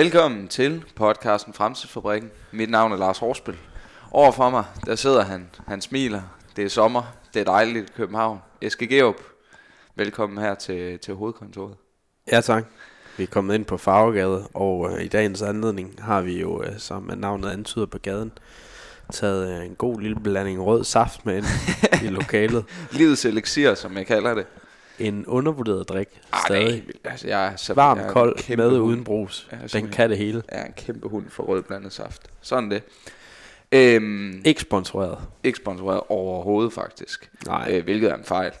Velkommen til podcasten Fremtidsfabrikken. Mit navn er Lars Horsbøl. Overfor mig, der sidder han. Han smiler. Det er sommer. Det er dejligt i København. Eske Geop. Velkommen her til, til hovedkontoret. Ja tak. Vi er kommet ind på Farvegade, og øh, i dagens anledning har vi jo, øh, som navnet antyder på gaden, taget øh, en god lille blanding rød saft med ind i lokalet. Livets elixir, som jeg kalder det. En undervurderet drik, Ah, stadig. nej, altså, jeg er så, Varm, jeg er kold, med hund. uden brus. Jeg er Den kan det hele. Jeg er en kæmpe hund for rød blandet saft. Sådan det. Øhm, Ikke sponsoreret. ikke sponsoreret overhovedet faktisk. Nej, Øh, hvilket er en fejl.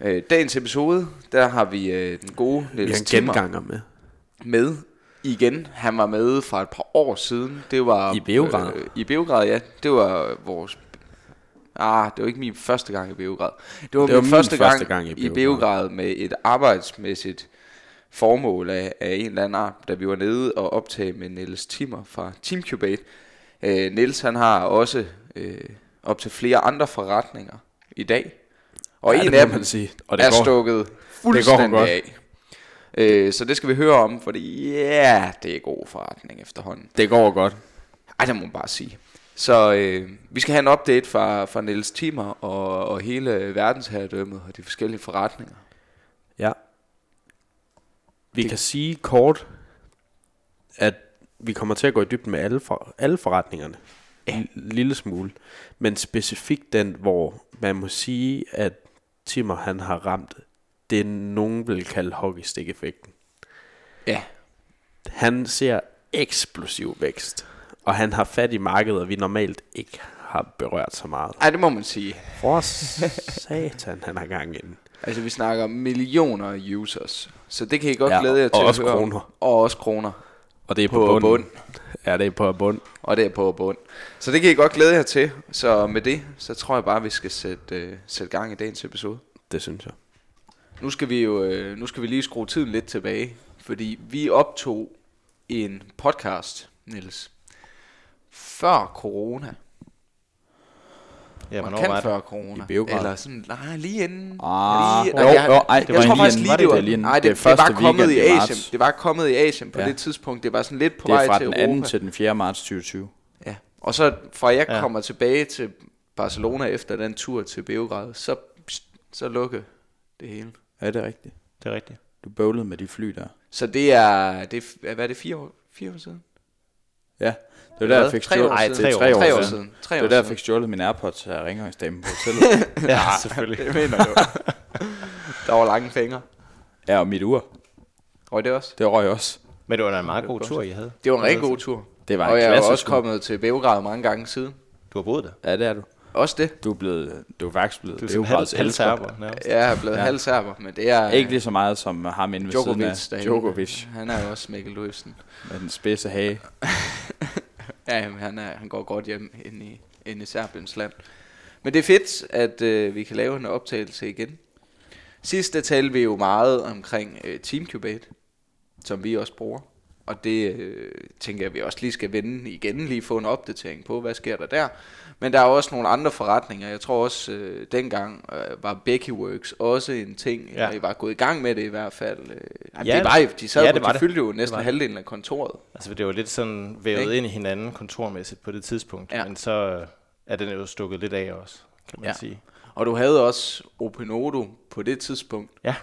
Øh, dagens episode, der har vi øh, den gode vi Niels genganger med. med igen. Han var med for et par år siden. Det var I Beograd. Øh, I Beograd, ja. Det var vores Ah, det var ikke min første gang i Beograd. Det var, Det var min min første, første gang, gang i i Beograd. Beograd med et arbejdsmæssigt formål af, af en eller anden art, da vi var nede og optage med Niels Timmer fra Teamcubate. Øh, Niels han har også øh, op til flere andre forretninger i dag. Og Ja, en det af dem sige. Og det er går, stukket fuldstændig godt. af. Øh, så det skal vi høre om, fordi ja, det er god forretning efterhånden. det går godt. Ej, det må man bare sige. Så øh, vi skal have en update fra, fra Niels Timmer og, og hele verdensherredømmet og de forskellige forretninger. Ja. Vi Det- kan sige kort, at vi kommer til at gå i dybden med alle, for, alle forretningerne. Ja. En lille smule. Men specifikt den, hvor man må sige, at Timmer han har ramt det, nogen vil kalde hockeystick-effekten. Ja, Han ser eksplosiv vækst, og han har fat i markeder, vi normalt ikke har berørt så meget. Ej, det må man sige. For satan, han har gang i den. Altså, vi snakker millioner af users. Så det kan I godt Ja, glæde jer og til også at høre. om. kroner. Og også kroner. Og det er på, På på bund. bund. Ja, det er på bund. Og det er på bund. Så det kan I godt glæde jer til. Så med det, så tror jeg bare, vi skal sætte, øh, sætte gang i dagens episode. Det synes jeg. Nu skal vi jo øh, nu skal vi lige skrue tiden lidt tilbage, fordi vi optog en podcast, Niels, før corona. Ja, Man kan var det? før corona. I Beograd. Eller sådan, nej, lige inden. Ah, lige, jo, jeg, jo, ej, det jeg var tror faktisk lige, Var det det var, det lige nej, det, Det det, var kommet i weekend i Asien. Det var kommet i Asien på Ja. det tidspunkt. Det var sådan lidt på Det vej er fra til den 2. Europa. til den 4. marts 2020. Ja. Og så fra jeg Ja. kommer tilbage til Barcelona efter den tur til Beograd, så, så lukkede det hele. Ja, det er rigtigt. Det er rigtigt. Du bøvlede med de fly der. Så det er, det er hvad er det, fire år, fire år siden? Ja, det var der, jeg fik stjålet. år Ej, siden. det er tre tre år. år, Tre år siden. siden. Det var der, jeg siden. fik stjålet min Airpods af rengøringsdamen på hotellet. Ja, selvfølgelig. Det mener du. der var lange fingre. ja, og mit ur. Og det også. Det røg også. Men det var da en meget god tur, I havde. Det var en rigtig god tur. Det var Og en jeg er også kommet til Beograd mange gange siden. Du har boet der. Ja, det er du. Også det. Du er, blevet, du er faktisk blevet Du er Beograds halv, halv elsker. serber, nærmest. Jeg er blevet Ja. ja. halvserber, men det er Ikke lige så meget som ham inde ved siden Djokovic. af derinde. Djokovic. Han er jo også Mikkel Løsen. Med den spidse hage. Ja, jamen, han, er, han går godt hjem ind i, ind i Serbiens land. Men det er fedt, at øh, vi kan lave en optagelse igen. Sidst der talte vi jo meget omkring øh, Teamcubate, som vi også bruger. Og det øh, tænker jeg, vi også lige skal vende igen, lige få en opdatering på, hvad sker der der. Men der er også nogle andre forretninger. Jeg tror også, øh, dengang øh, var Becky Works også en ting. Ja. Ja. I var gået i gang med det i hvert fald. Øh, jamen, Ja, det var, de sad ja, det på, var de det. fyldte jo næsten det. halvdelen af kontoret. Altså, det var lidt sådan vævet Ikke? ind i hinanden kontormæssigt på det tidspunkt. Ja. Men så øh, er den jo stukket lidt af også, kan man Ja. sige. Og du havde også Openodo på det tidspunkt. Ja.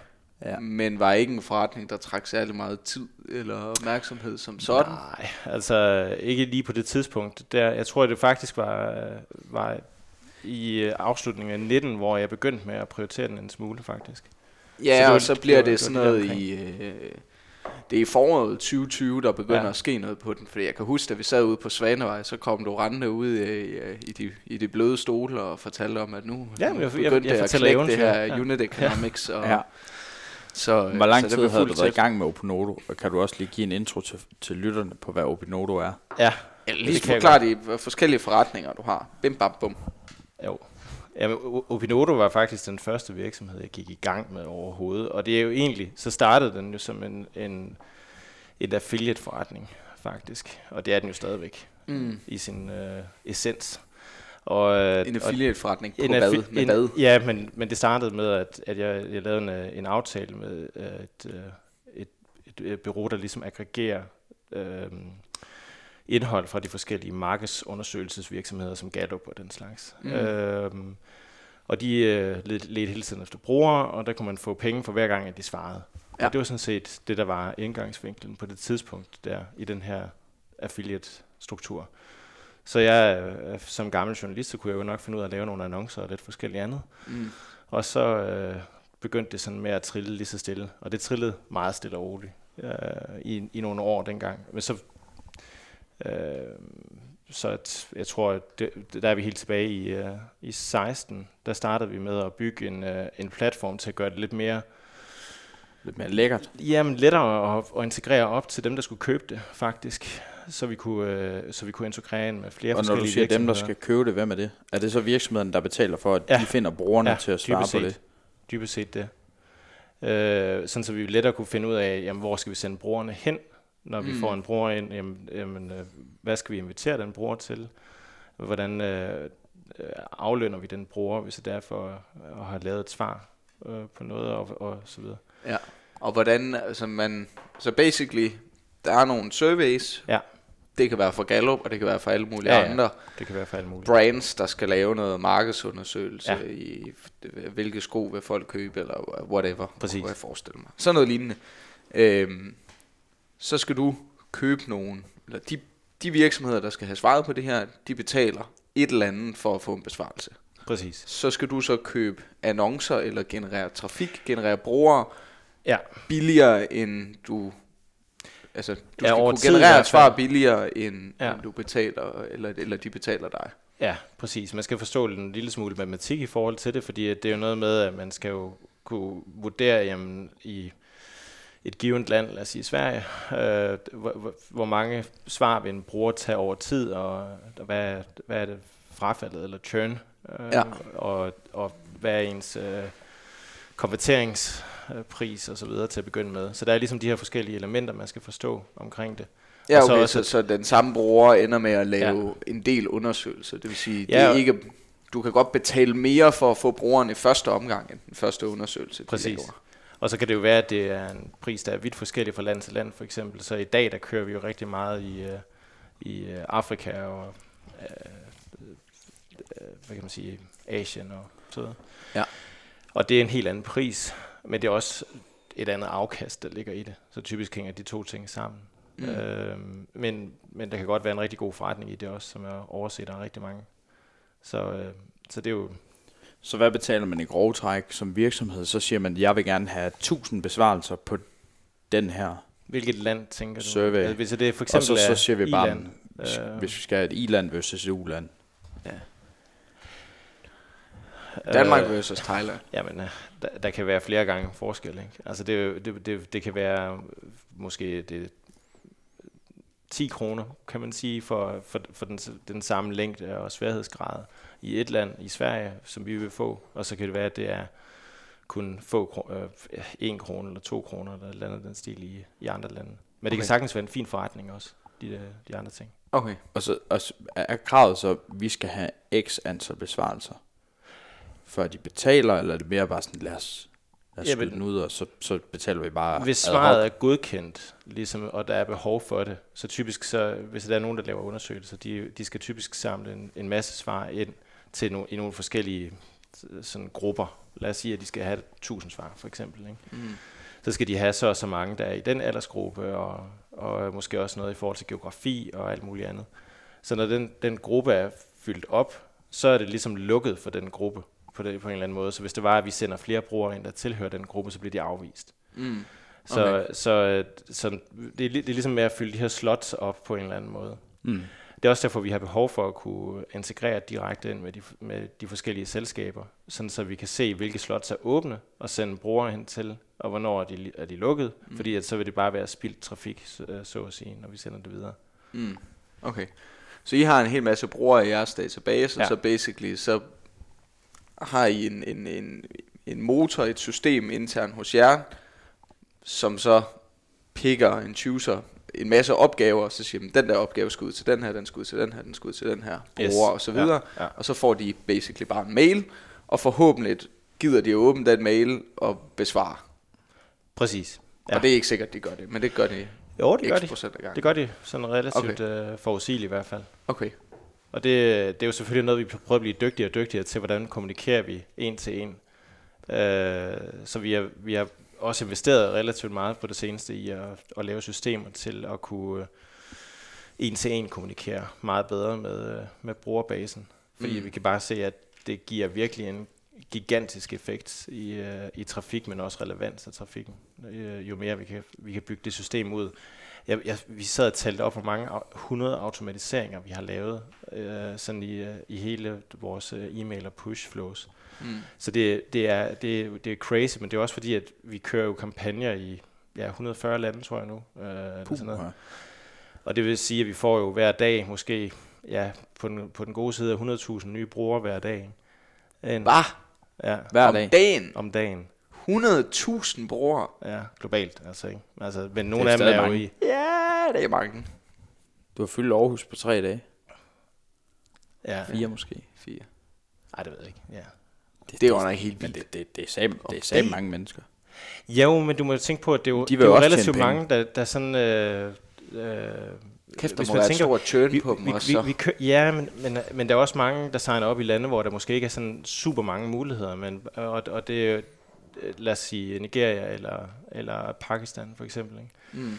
Ja. Men var ikke en forretning, der trak særlig meget tid eller opmærksomhed som sådan. Nej, altså ikke lige på det tidspunkt. Der, jeg tror, det faktisk var, var i øh, afslutningen af 19, hvor jeg begyndte med at prioritere den en smule, faktisk. Ja, Så det og så bliver det, det sådan noget i... Øh, det er i foråret 2020, der begynder Ja. ja. at ske noget på den. Fordi jeg kan huske, da vi sad ude på Svanevej, så kom du rendende ud i, i, de, i de bløde stole og fortalte om, at nu Ja, nu jeg- jeg- begyndte jeg det at fortæller knække det her. Ja. unit economics. Og, Ja. Så, øh, Hvor lang så det tid havde du været i gang med Opinodo? Og kan du også lige give en intro til, til lytterne på, hvad Opinodo er? Ja, Ja, det lige jeg forklare de forskellige forretninger, du har. Bim, bam, bum. Jo. Jamen, Opinodo var faktisk den første virksomhed, jeg gik i gang med overhovedet. Og det er jo egentlig, så startede den jo som en, en, en affiliate-forretning, faktisk. Og det er den jo stadigvæk Mm. i sin øh, essens. Og, øh, En og- affiliate forretning på en hvad? affi- Med en, hvad? Ja, men, men det startede med, at, at jeg, jeg lavede en, øh, en aftale med øh, et, et, et, et bureau, der ligesom aggregerer øh, indhold fra de forskellige markedsundersøgelsesvirksomheder, som Gallup og den slags. Mm. Øh, og de øh, ledte, hele tiden efter brugere, og der kunne man få penge for hver gang, at de svarede. Ja. Og det var sådan set det, der var indgangsvinklen på det tidspunkt der i den her affiliate-struktur. Så jeg, øh, som gammel journalist, så kunne jeg jo nok finde ud af at lave nogle annoncer og lidt forskelligt andet. Mm. Og så øh, begyndte det sådan med at trille lige så stille. Og det trillede meget stille og roligt øh, i, i nogle år dengang. Men så, øh, så at, jeg tror, at det, der er vi helt tilbage i, øh, i 16. Der startede vi med at bygge en, øh, en platform til at gøre det lidt mere Lidt mere lækkert. Jamen lettere at, at integrere op til dem, der skulle købe det, faktisk. Så vi kunne, øh, så vi kunne integrere ind med flere Og når forskellige du siger dem, der skal købe det, hvem er det? Er det så virksomheden, der betaler for, at Ja. de finder brugerne Ja, til at svare dybest på set. det? Dybest set det. Øh, sådan så vi lettere kunne finde ud af, jamen, hvor skal vi sende brugerne hen, når vi Mm. mm. får en bruger ind. Jamen, jamen, øh, hvad skal vi invitere den bruger til? Hvordan øh, øh, aflønner vi den bruger, hvis det er for at have lavet et svar øh, på noget og, og så videre. Ja. Og hvordan, altså man, så basically, der er nogle surveys. Ja. Det kan være for Gallup, og det kan være for alle mulige Ja, ja, andre Det kan være for alt muligt. brands, der skal lave noget markedsundersøgelse Ja. i, hvilke sko vil folk købe, eller whatever. Præcis. Kunne jeg forestille mig. Sådan noget lignende. Øhm, så skal du købe nogen, eller de, de virksomheder, der skal have svaret på det her, de betaler et eller andet for at få en besvarelse. Præcis. Så skal du så købe annoncer, eller generere trafik, generere brugere, Ja. billigere end du... Altså, du Ja, skal over kunne generere et svar billigere, end, ja. End du betaler, eller, eller de betaler dig. Ja, præcis. Man skal forstå en lille smule matematik i forhold til det, fordi det er jo noget med, at man skal jo kunne vurdere jamen, i et givet land, lad os sige Sverige, øh, hvor, hvor- mange svar vil en bruger tage over tid, og hvad, hvad er det frafaldet eller churn, øh, Ja. og, og hvad er ens øh, konverteringspris og så videre til at begynde med. Så der er ligesom de her forskellige elementer, man skal forstå omkring det. Ja, Og så okay, også- så, så den samme bruger ender med at lave ja. en del undersøgelser. Det vil sige, ja. det er ikke, du kan godt betale mere for at få brugeren i første omgang, end den første undersøgelse, de Præcis. Og så kan det jo være, at det er en pris, der er vidt forskellig fra land til land, for eksempel. Så i dag, der kører vi jo rigtig meget i, øh, i øh, Afrika og, øh, øh, hvad kan man sige, Asien og sådan noget. Ja. Og det er en helt anden pris, men det er også et andet afkast, der ligger i det. Så typisk hænger de to ting sammen. Mm. Øhm, men, men der kan godt være en rigtig god forretning i det også, som er overset af rigtig mange. Så, øh, så det er jo Så hvad betaler man i grove træk som virksomhed? Så siger man, jeg vil gerne have 1000 besvarelser på den her. Hvilket land tænker du? Survey. Altså, Hvis det er for Og eksempel så, så er siger vi bare, øh, hvis vi skal have et i-land versus et u-land. Danmark øh, versus Thailand. Jamen, øh, der, der kan være flere gange forskel. Ikke? Altså det, det, det, det kan være måske det 10 kroner, kan man sige, for, for, for den, den samme længde og sværhedsgrad i et land, i Sverige, som vi vil få. Og så kan det være, at det er kun få øh, en krone eller to kroner, eller et eller andet den stil i, i andre lande. Men det Okay. kan sagtens være en fin forretning også, de, øh, de andre ting. Okay. Og så og er kravet så, at vi skal have x antal besvarelser, før de betaler, eller er det mere bare sådan, lad os, lad os Jamen- den ud, og så, så betaler vi bare Hvis svaret er godkendt, ligesom, og der er behov for det, så typisk, så, hvis der er nogen, der laver undersøgelser, de, de skal typisk samle en, en masse svar ind til no, i nogle forskellige sådan, grupper. Lad os sige, at de skal have 1000 svar, for eksempel. Ikke? Mm. Så skal de have så og så mange, der er i den aldersgruppe, og, og måske også noget i forhold til geografi og alt muligt andet. Så når den, den gruppe er fyldt op, så er det ligesom lukket for den gruppe på, det, på en eller anden måde. Så hvis det var, at vi sender flere brugere ind, der tilhører den gruppe, så bliver de afvist. Mm. Så, Okay. så, øh, så det, er, det er ligesom med at fylde de her slots op på en eller anden måde. Mm. Det er også derfor, vi har behov for at kunne integrere direkte ind med de, med de forskellige selskaber, sådan så vi kan se, hvilke slots er åbne, og sende brugere hen til, og hvornår er de, er de lukket, Mm. fordi at så vil det bare være spildt trafik, så, øh, så at sige, når vi sender det videre. Mm. Okay. Så I har en hel masse brugere i jeres database, ja. Ja. så basically så har I en, en, en, en motor, et system internt hos jer, som så picker en chooser en masse opgaver, og så siger man, den der opgave skal ud til den her, den skal ud til den her, den skal ud til den her bruger Yes. og så videre. Ja, ja. Og så får de basically bare en mail, og forhåbentlig gider de at åbne den mail og besvare. Præcis. Ja. Og det er ikke sikkert, de gør det, men det gør de. Jo, det gør de. Det gør de sådan relativt okay. øh, forudsigeligt i hvert fald. Okay. Og det, det er jo selvfølgelig noget, vi prøver at blive dygtigere og dygtigere til, hvordan kommunikerer vi en til en. Øh, så vi har, vi har også investeret relativt meget på det seneste i at, at lave systemer til at kunne øh, en til en kommunikere meget bedre med, øh, med brugerbasen. Fordi Mm. vi kan bare se, at det giver virkelig en gigantisk effekt i, øh, i trafik, men også relevans af trafikken, øh, jo mere vi kan, vi kan bygge det system ud. Jeg, jeg, vi sad og talte op, hvor mange au- 100 automatiseringer vi har lavet øh, sådan i, øh, i hele vores øh, e-mail og push flows. Mm. Så det, det, er, det, det er crazy, men det er også fordi, at vi kører jo kampagner i ja, 140 lande, tror jeg nu. Øh, eller sådan noget. Og det vil sige, at vi får jo hver dag måske ja, på, den, på den gode side af 100.000 nye brugere hver dag. Hvad? Ja, Hver Om dag. dagen? om dagen. 100.000 brugere? Ja, globalt altså, ikke? Altså, men nogle er af dem er jo mange. i... Ja, det er mange. Du har fyldt Aarhus på tre dage. Ja, Fire måske. Fire. Ej, det ved jeg ikke. Ja. Det er jo nok helt Men vildt. det, det, det er sammen, det er sammen mange mennesker. Jo, men du må tænke på, at det er jo, De det er jo relativt mange, der, der sådan... Øh, øh, Kæft, der må være tænker- et stort vi, på dem vi, også. vi, så. vi kø- ja, men, men, men der er også mange, der signer op i lande, hvor der måske ikke er sådan super mange muligheder. Men, og, og det lad os sige Nigeria eller, eller Pakistan for eksempel. Ikke? Mm.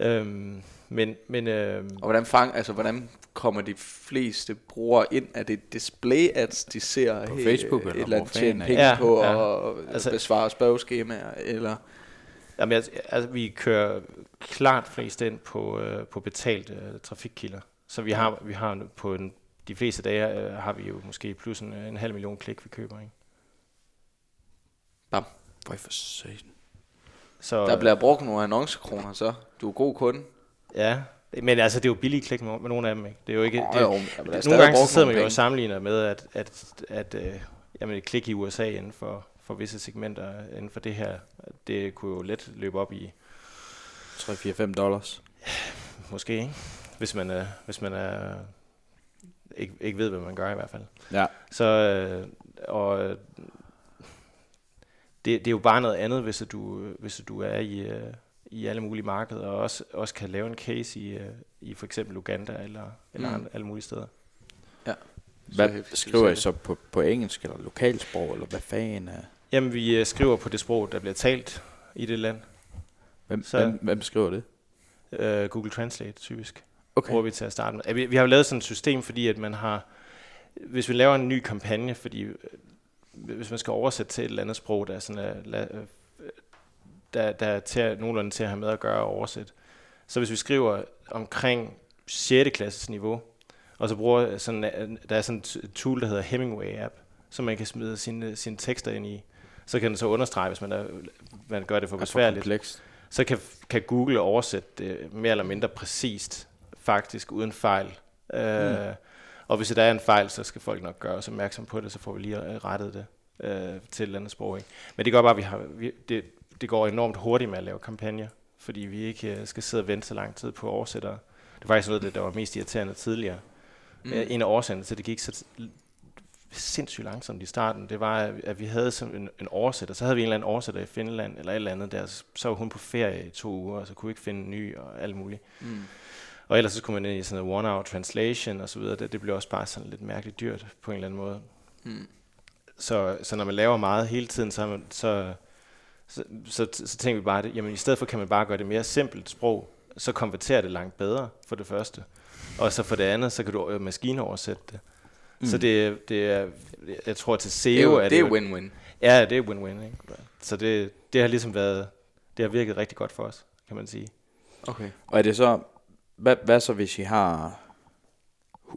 Øhm, men men øh, Og hvordan, fang, altså, hvordan kommer de fleste brugere ind? Er det display ads, de ser På øh, Facebook, et eller eller hvor andet tjene penge det? på Ja, ja. og Altså- altså, besvare spørgeskemaer? Eller? jamen, jeg, altså, vi kører klart flest ind på, øh, på betalte øh, trafikkilder. Så vi har, vi har nu på en, de fleste dage øh, har vi jo måske plus en, en halv million klik, vi køber. Ikke? Hvor for satan. Så, Der bliver brugt nogle annoncekroner, så. Du er god kunde. Ja, men altså, det er jo billige klik med, med nogle af dem, ikke? Det er jo ikke... Åh, det, jo, men der bliver det, nogle gange så sidder man jo og sammenligner med, at, at, at øh, jamen, et klik i USA inden for, for visse segmenter inden for det her, det kunne jo let løbe op i, 3-4-5 dollars. måske, ikke? Hvis man er, hvis man er ikke, ikke ved, hvad man gør i hvert fald. Ja. Så, øh, og øh, det, det er jo bare noget andet, hvis du, hvis du er i, øh, i alle mulige markeder, og også, også kan lave en case i, øh, i for eksempel Uganda eller, eller Mm. alle mulige steder. Hvad hæftigt, skriver I så på, på engelsk eller lokalsprog, eller hvad fanden er... Jamen, vi øh, skriver på det sprog, der bliver talt i det land. Hvem, Så- hvem, hvem skriver det? Uh, Google Translate, typisk. Okay. Bruger vi til at starte med. Ja, Vi, vi har jo lavet sådan et system, fordi at man har... Hvis vi laver en ny kampagne, fordi øh, hvis man skal oversætte til et eller andet sprog, der er, sådan, uh, la, øh, der, der er til, nogenlunde til at have med at gøre og oversætte, så hvis vi skriver omkring 6. klasses niveau, og så bruger sådan, øh, der er sådan et tool, der hedder Hemingway app, som man kan smide sine, sine tekster ind i, så kan den så understrege, hvis man, er, man gør det for for besværligt komplekst. så kan, kan Google oversætte det mere eller mindre præcist, faktisk uden fejl. Mm. Øh, og hvis der er en fejl, så skal folk nok gøre os opmærksom på det, så får vi lige øh, rettet det øh, til et eller andet sprog. Ikke? Men det gør bare, at vi har, vi, det, det går enormt hurtigt med at lave kampagner, fordi vi ikke øh, skal sidde og vente så lang tid på oversættere. Det var faktisk noget, der var mest irriterende tidligere. Mm. En af årsagerne til, det gik så sindssygt langsomt i starten, det var, at- vi havde sådan en, en oversætter. Så havde vi en eller anden oversætter i Finland, eller et eller andet der. Så var hun på ferie i to uger, og så kunne vi ikke finde en ny og alt muligt. Mm. Og ellers så skulle man ind i sådan noget one-hour translation og så videre. Det, det blev også bare sådan lidt mærkeligt dyrt på en eller anden måde. Mm. Så, så når man laver meget hele tiden, så, man, så, så, så, så, tænker vi bare, at jamen, i stedet for kan man bare gøre det mere simpelt sprog, så konverterer det langt bedre for det første. Og så for det andet, så kan du øh, maskinoversætte det. Mm. Så det, det er, jeg tror til SEO Det er er det er win-win. Ja, det er win-win. Ikke? Så det, det har ligesom været, det har virket rigtig godt for os, kan man sige. Okay. Og er det så... Hvad, hvad så, hvis I har...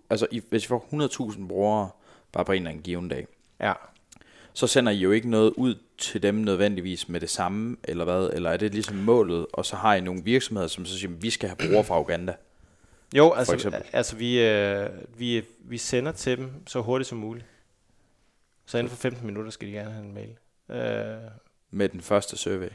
Altså, I, hvis I får 100.000 brugere bare på en eller anden given dag, Ja. så sender I jo ikke noget ud til dem nødvendigvis med det samme, eller hvad? Eller er det ligesom målet, og så har I nogle virksomheder, som så siger, vi skal have brugere fra Uganda? Jo, altså, altså vi, øh, vi, vi sender til dem så hurtigt som muligt. Så inden for 15 minutter skal de gerne have en mail. Øh, Med den første survey.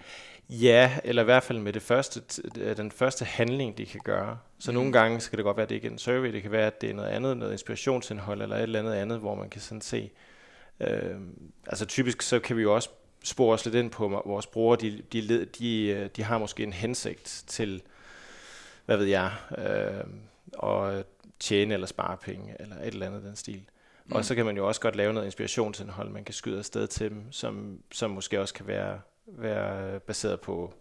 Ja, eller i hvert fald med det første, øh, den første handling, de kan gøre. Så mm. nogle gange så kan det godt være, at det ikke er en survey. Det kan være, at det er noget andet, noget inspirationsindhold eller et eller andet andet, hvor man kan sådan se. Øh, altså typisk så kan vi jo også spore os lidt ind på vores brugere. De, de, de, øh, de har måske en hensigt til hvad ved jeg, øh, og tjene eller spare penge, eller et eller andet den stil. Mm. Og så kan man jo også godt lave noget inspirationsindhold, man kan skyde afsted til dem, som, som måske også kan være, være baseret på,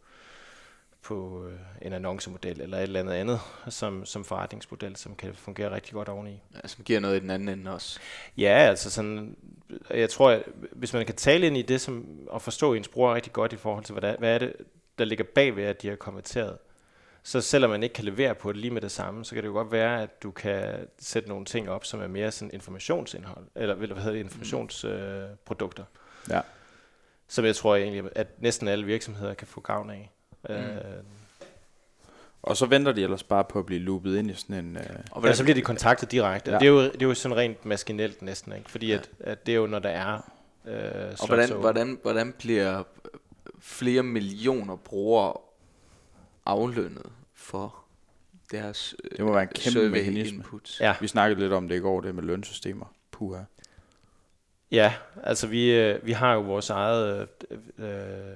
på øh, en annoncemodel eller et eller andet andet som, som forretningsmodel, som kan fungere rigtig godt oveni. Ja, som giver noget i den anden ende også. Ja, altså sådan, jeg tror, at hvis man kan tale ind i det, som, og forstå ens bruger rigtig godt i forhold til, hvad, hvad er det, der ligger bagved, at de har konverteret, så selvom man ikke kan levere på det lige med det samme, så kan det jo godt være, at du kan sætte nogle ting op, som er mere sådan informationsindhold, eller hvad hedder det, informationsprodukter. Mm. Ja. Som jeg tror egentlig, at næsten alle virksomheder kan få gavn af. Mm. Øh, og så venter de ellers bare på at blive loopet ind i sådan en... Øh... Og ja, så bliver de kontaktet direkte. Ja. Det, er jo, det er jo sådan rent maskinelt næsten, ikke? Fordi ja. at, at det er jo, når der er... Øh, og hvordan, hvordan, hvordan bliver flere millioner brugere aflønnet for deres øh, Det må være en kæmpe mekanisme. Ja. Vi snakkede lidt om det i går, det med lønsystemer. Puha. Ja, altså vi, øh, vi har jo vores eget øh, øh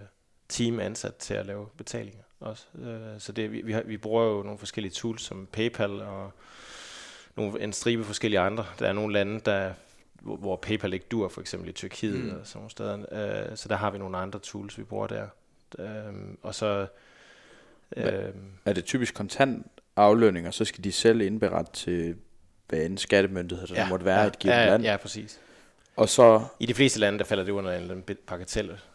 team ansat til at lave betalinger også. Øh, så det, vi, vi, har, vi bruger jo nogle forskellige tools som PayPal og nogle, en stribe forskellige andre. Der er nogle lande, der, hvor, hvor PayPal ikke dur, for eksempel i Tyrkiet mm. og sådan nogle steder. Øh, så der har vi nogle andre tools, vi bruger der. Øh, og så... Øh, er det typisk kontant aflønning, og så skal de selv indberette til hvad en skattemyndighed, der ja, måtte være ja, et givet ja, land? Ja, præcis. Og så... I de fleste lande, der falder det under en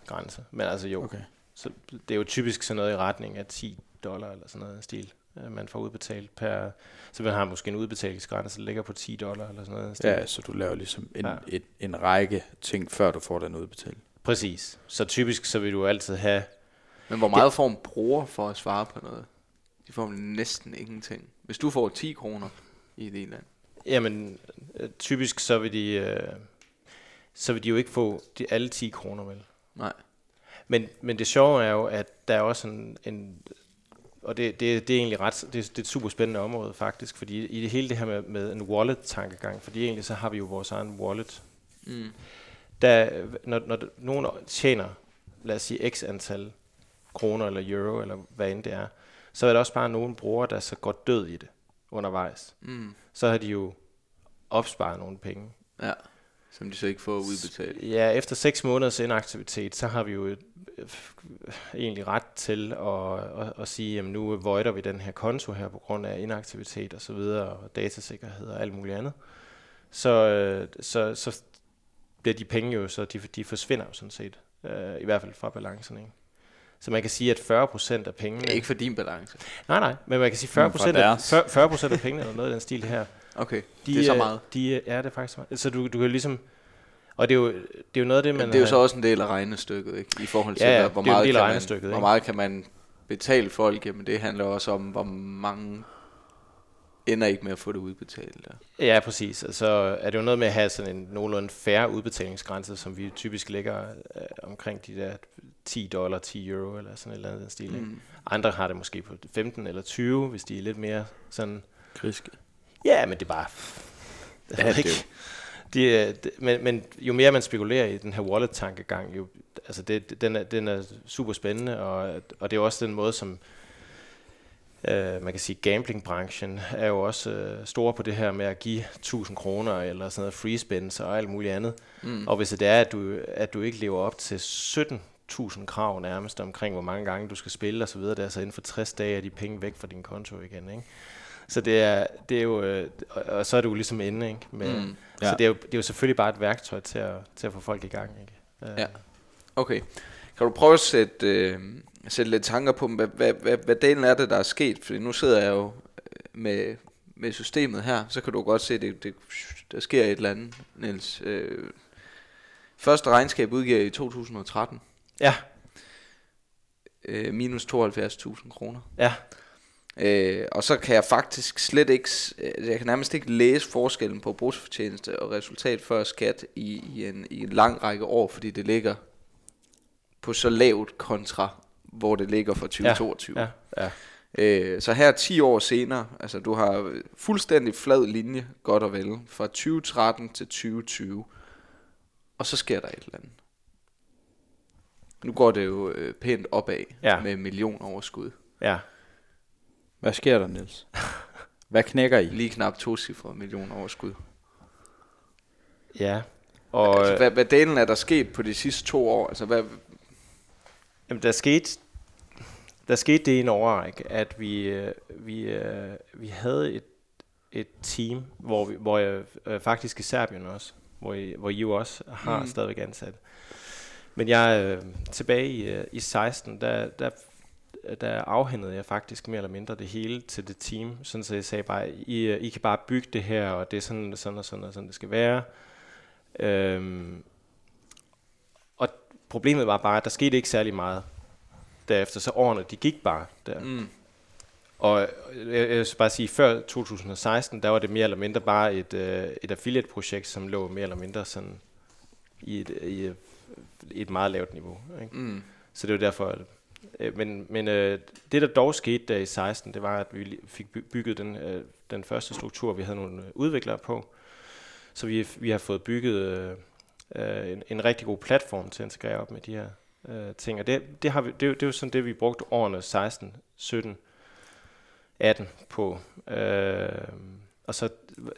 grænse. Men altså jo, okay. Så det er jo typisk sådan noget i retning af 10 dollar eller sådan noget stil, man får udbetalt per... Så man har måske en udbetalingsgrænse, der ligger på 10 dollar eller sådan noget. Stil. Ja, så du laver ligesom en, ja. et, en række ting, før du får den udbetalt. Præcis. Så typisk så vil du altid have... Men hvor meget får en bruger for at svare på noget? De får næsten ingenting. Hvis du får 10 kroner i det land. Jamen, øh, typisk så vil de... Øh, så vil de jo ikke få de, alle 10 kroner, vel? Nej. Men, men det sjove er jo, at der er også en, en og det, det, det er egentlig ret, det, det er et super spændende område faktisk, fordi i det hele det her med, med en wallet-tankegang, fordi egentlig så har vi jo vores egen wallet. Mm. Der, når, når nogen tjener, lad os sige x antal kroner eller euro, eller hvad end det er, så er der også bare nogen brugere, der så går død i det undervejs. Mm. Så har de jo opsparet nogle penge. Ja. Som de så ikke får udbetalt? Ja, efter seks måneders inaktivitet, så har vi jo et, øh, egentlig ret til at, at, at sige, at nu voider vi den her konto her på grund af inaktivitet og så videre, og datasikkerhed og alt muligt andet. Så, øh, så, så bliver de penge jo, så de, de forsvinder jo sådan set, øh, i hvert fald fra balancen. Ikke? Så man kan sige, at 40% af pengene... Ikke for din balance. Nej, nej, men man kan sige 40%, af, 40, 40 af pengene, eller noget af den stil her, Okay, de, det er så meget. De, ja, det er faktisk meget. Så du, du kan ligesom... Og det er, jo, det er jo noget af det, man... Men det er jo så også en del af regnestykket, ikke? I forhold til, ja, ja, hvor, meget kan man, ikke? hvor meget kan man betale folk? Jamen det handler også om, hvor mange ender ikke med at få det udbetalt. Der. Ja, præcis. Så altså, er det jo noget med at have sådan en nogenlunde færre udbetalingsgrænse, som vi typisk lægger øh, omkring de der 10 dollar, 10 euro eller sådan et eller andet den stil. Mm. Andre har det måske på 15 eller 20, hvis de er lidt mere sådan... Kriske. Ja, men det er bare... Det er ikke. De, de, men, men jo mere man spekulerer i den her wallet-tankegang, jo, altså det, den, er, den er super spændende, og, og det er også den måde, som øh, man kan sige, gamblingbranchen er jo også øh, store på det her med at give 1000 kroner eller sådan noget free spins og alt muligt andet. Mm. Og hvis det er, at du, at du ikke lever op til 17.000 krav nærmest omkring, hvor mange gange du skal spille osv., det er så inden for 60 dage er de penge væk fra din konto igen. Ikke? Så det er, det er jo, øh, og så er det jo ligesom inde, ikke? Med, mm. ja. Så det er, jo, det er jo selvfølgelig bare et værktøj til at, til at få folk i gang, ikke? Uh. Ja, okay. Kan du prøve at sætte, øh, sætte lidt tanker på, hvad, hvad, hvad, hvad delen er det, der er sket? Fordi nu sidder jeg jo øh, med, med systemet her, så kan du godt se, at det, det, der sker et eller andet, Niels. Øh, første regnskab udgiver i 2013. Ja. Øh, minus 72.000 kroner. Ja. Øh, og så kan jeg faktisk slet ikke, øh, jeg kan nærmest ikke læse forskellen på brugsfortjeneste og resultat før skat i, i, en, i en lang række år, fordi det ligger på så lavt kontra, hvor det ligger for 2022. Ja, ja, ja. Øh, så her 10 år senere, altså du har fuldstændig flad linje, godt og vel, fra 2013 til 2020, og så sker der et eller andet. Nu går det jo øh, pænt opad ja. med millioner overskud. Ja. Hvad sker der, Niels? Hvad knækker I? Lige knap to cifre millioner overskud. Ja. Og, altså, hvad, hvad delen er der sket på de sidste to år? Altså, hvad, Jamen, der skete, der skete det i en overrække, at vi, øh, vi, øh, vi havde et, et team, hvor, vi, hvor jeg øh, faktisk i Serbien også, hvor I, hvor I jo også har Mm. stadigvæk ansat. Men jeg øh, tilbage i, i 16, der, der, der afhændede jeg faktisk mere eller mindre det hele til det team, sådan så jeg sagde bare, I, øh, I kan bare bygge det her, og det er sådan, sådan og sådan og sådan, det skal være. Øhm, og problemet var bare, at der skete ikke særlig meget derefter, så årene, de gik bare der. Mm. Og jeg, jeg vil bare sige, før 2016, der var det mere eller mindre bare et, øh, et affiliate-projekt, som lå mere eller mindre sådan i et, i et, meget lavt niveau. Ikke? mm, Så det var derfor. at- Øh, men men øh, det, der dog skete der i 16, det var, at vi fik bygget den, øh, den første struktur, vi havde nogle øh, udviklere på. Så vi, vi har fået bygget øh, en, en rigtig god platform til at integrere op med de her øh, ting. Og det, det, har vi, det, er det er jo sådan det, vi brugte årene 16, 17, 18 på. Øh, og så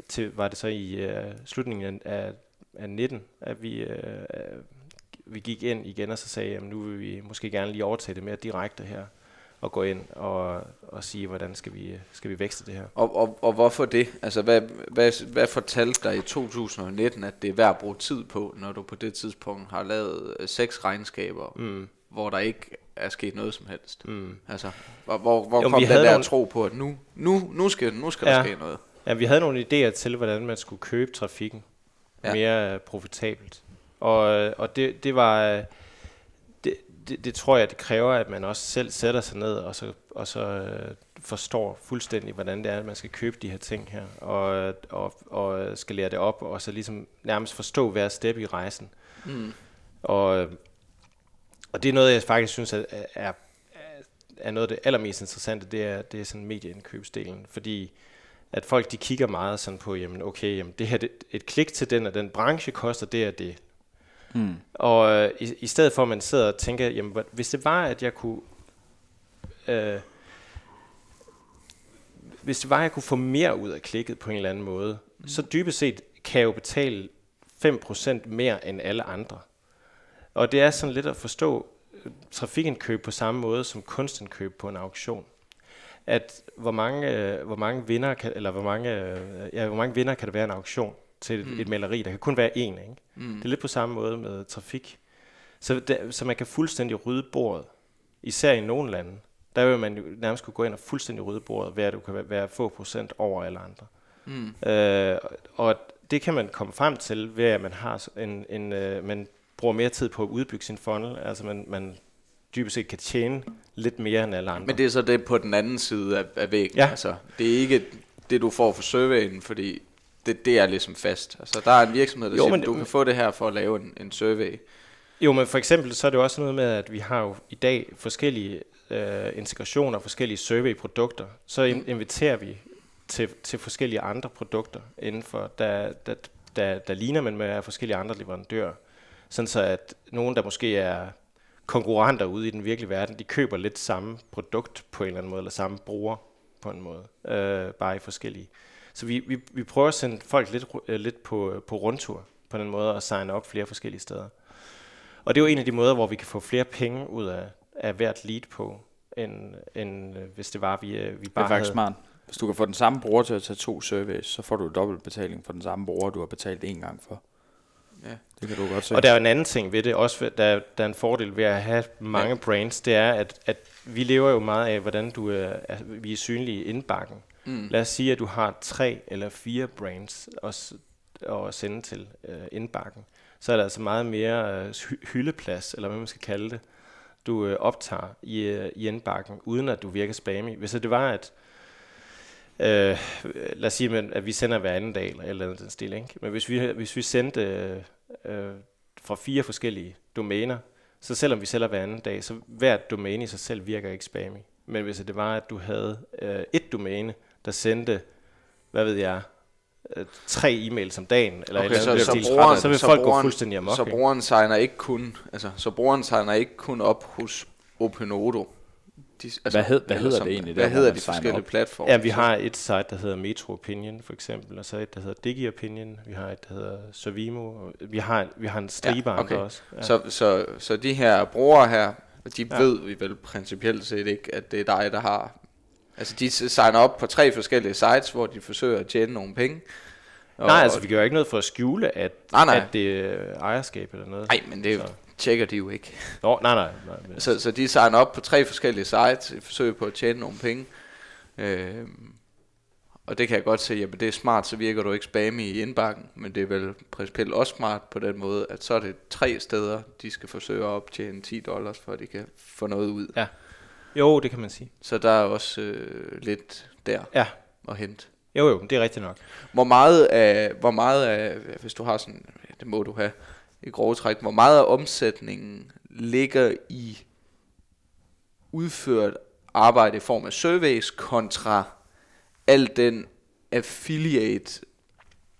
til, var det så i øh, slutningen af, af 19, at vi, øh, vi gik ind igen og så sagde, at nu vil vi måske gerne lige overtage det mere direkte her og gå ind og, og sige, hvordan skal vi, skal vi vækste det her. Og, og, og hvorfor det? Altså, hvad, hvad, hvad fortalte dig i 2019, at det er værd at bruge tid på, når du på det tidspunkt har lavet øh, seks regnskaber, Mm. hvor der ikke er sket noget som helst? Mm. Altså, hvor, hvor, hvor Jo, kom den der nogle- tro på, at nu, nu, nu skal, nu skal Ja. der ske noget? Ja, vi havde nogle idéer til, hvordan man skulle købe trafikken Ja. ja. mere øh, profitabelt. Og, øh, og det, det var... øh, Det, det, det tror jeg, det kræver, at man også selv sætter sig ned og så, og så øh, forstår fuldstændig, hvordan det er, at man skal købe de her ting her, og, og, og skal lære det op, og så ligesom nærmest forstå hver step i rejsen. Mm. Og, og det er noget, jeg faktisk synes er, er, er, er noget af det allermest interessante, det er, det er sådan medieindkøbsdelen. Fordi at folk de kigger meget sådan på, jamen okay, jamen det her, det, et klik til den og den branche koster det og det. Mm. Og øh, i, i stedet for at man sidder og tænker, jamen hvis det var, at jeg kunne... Øh, hvis det var, at jeg kunne få mere ud af klikket på en eller anden måde, mm. så dybest set kan jeg jo betale 5% mere end alle andre. Og det er sådan lidt at forstå øh, trafikindkøb på samme måde som kunstindkøb på en auktion. At hvor mange, øh, hvor mange vinder kan, eller hvor mange, øh, ja, hvor mange vinder kan der være en auktion til et, Mm. et maleri? Der kan kun være én, ikke? Mm. Det er lidt på samme måde med trafik. Så, der, så man kan fuldstændig rydde bordet. Især i nogle lande. Der vil man jo nærmest kunne gå ind og fuldstændig rydde bordet, ved at du kan være, være få procent over alle andre. Mm. Øh, og det kan man komme frem til, ved at man har en, en øh, man bruger mere tid på at udbygge sin funnel. Altså man, man dybest set kan tjene lidt mere end alle andre. Men det er så det på den anden side af, af væggen. Ja. Altså, det er ikke det, du får for surveyen, fordi det, det er ligesom fast. Altså, der er en virksomhed, der Jo, siger, men- du kan få det her for at lave en, en survey. Jo, men for eksempel så er det jo også noget med, at vi har jo i dag forskellige øh, integrationer, forskellige survey-produkter. Så in- inviterer vi til, til forskellige andre produkter inden for, der, der, der, der ligner man med forskellige andre leverandører. Sådan så at nogen, der måske er konkurrenter ude i den virkelige verden, de køber lidt samme produkt på en eller anden måde, eller samme bruger på en måde, øh, bare i forskellige. Så vi, vi, vi prøver at sende folk lidt, øh, lidt på, på rundtur på den måde, og signe op flere forskellige steder. Og det er jo en af de måder, hvor vi kan få flere penge ud af, af hvert lead på, end, end øh, hvis det var, vi, øh, vi Det bare er faktisk havde... smart. Hvis du kan få den samme bruger til at tage to surveys, så får du dobbelt betaling for den samme bruger, du har betalt en gang for. Ja. Det kan du godt se. Og der er jo en anden ting ved det, også ved- der, der er en fordel ved at have mange ja. brands, det er, at, at vi lever jo meget af, hvordan du øh, er, vi er synlige i indbakken. Mm. Lad os sige, at du har tre eller fire brands at, at sende til øh, indbakken. Så er der altså meget mere øh, hyldeplads, eller hvad man skal kalde det, du øh, optager i, øh, i indbakken, uden at du virker spammy. Hvis det var, at øh, lad os sige, at vi sender hver anden dag, eller et eller andet den stil, ikke? Men hvis vi, hvis vi sendte øh, øh, fra fire forskellige domæner, så selvom vi sælger hver anden dag, så hvert domæne i sig selv virker ikke spammy. Men hvis det var, at du havde øh, et domæne, der sendte, hvad ved jeg, øh, tre e-mails om dagen, eller Okay, eller så- andet, så stil, brugeren- så vil så folk gå brugeren- fuldstændig amok. Så brugeren signer ikke kun, altså, så brugeren signer ikke kun op hos Openodo. De, Hvad hed- hvad hedder som- det egentlig, Hvad der, hedder de forskellige op? platforme? Ja, vi har et site, der hedder Metro Opinion, for eksempel, og så et, der hedder Digi Opinion. Vi har et, der hedder Servimo. og Vi har, vi har en stribe Ja, okay. andre også. Ja. Så, så, så de her brugere her, de ja. ved vi vel principielt set ikke, at det er dig, der har... Altså, de signer op på tre forskellige sites, hvor de forsøger at tjene nogle penge. Og, Nej, altså vi gør ikke noget for at skjule, at, Nej, nej. at det er ejerskab eller noget. Nej, men det Så- tjekker de jo ikke. Nå, nej, nej. nej men, Så, så de signer op på tre forskellige sites i forsøg på at tjene nogle penge. Øhm, og det kan jeg godt se, at det er smart, så virker du ikke spammy i indbakken, men det er vel principielt også smart på den måde, at så er det tre steder, de skal forsøge at optjene 10 dollars, for at de kan få noget ud. jo, det kan man sige. Så der er også øh, lidt der Ja. at hente. Jo, jo, det er rigtigt nok. Hvor meget af, hvor meget af, hvis du har sådan, det må du have i grove træk, hvor meget af omsætningen ligger i udført arbejde i form af surveys kontra al den affiliate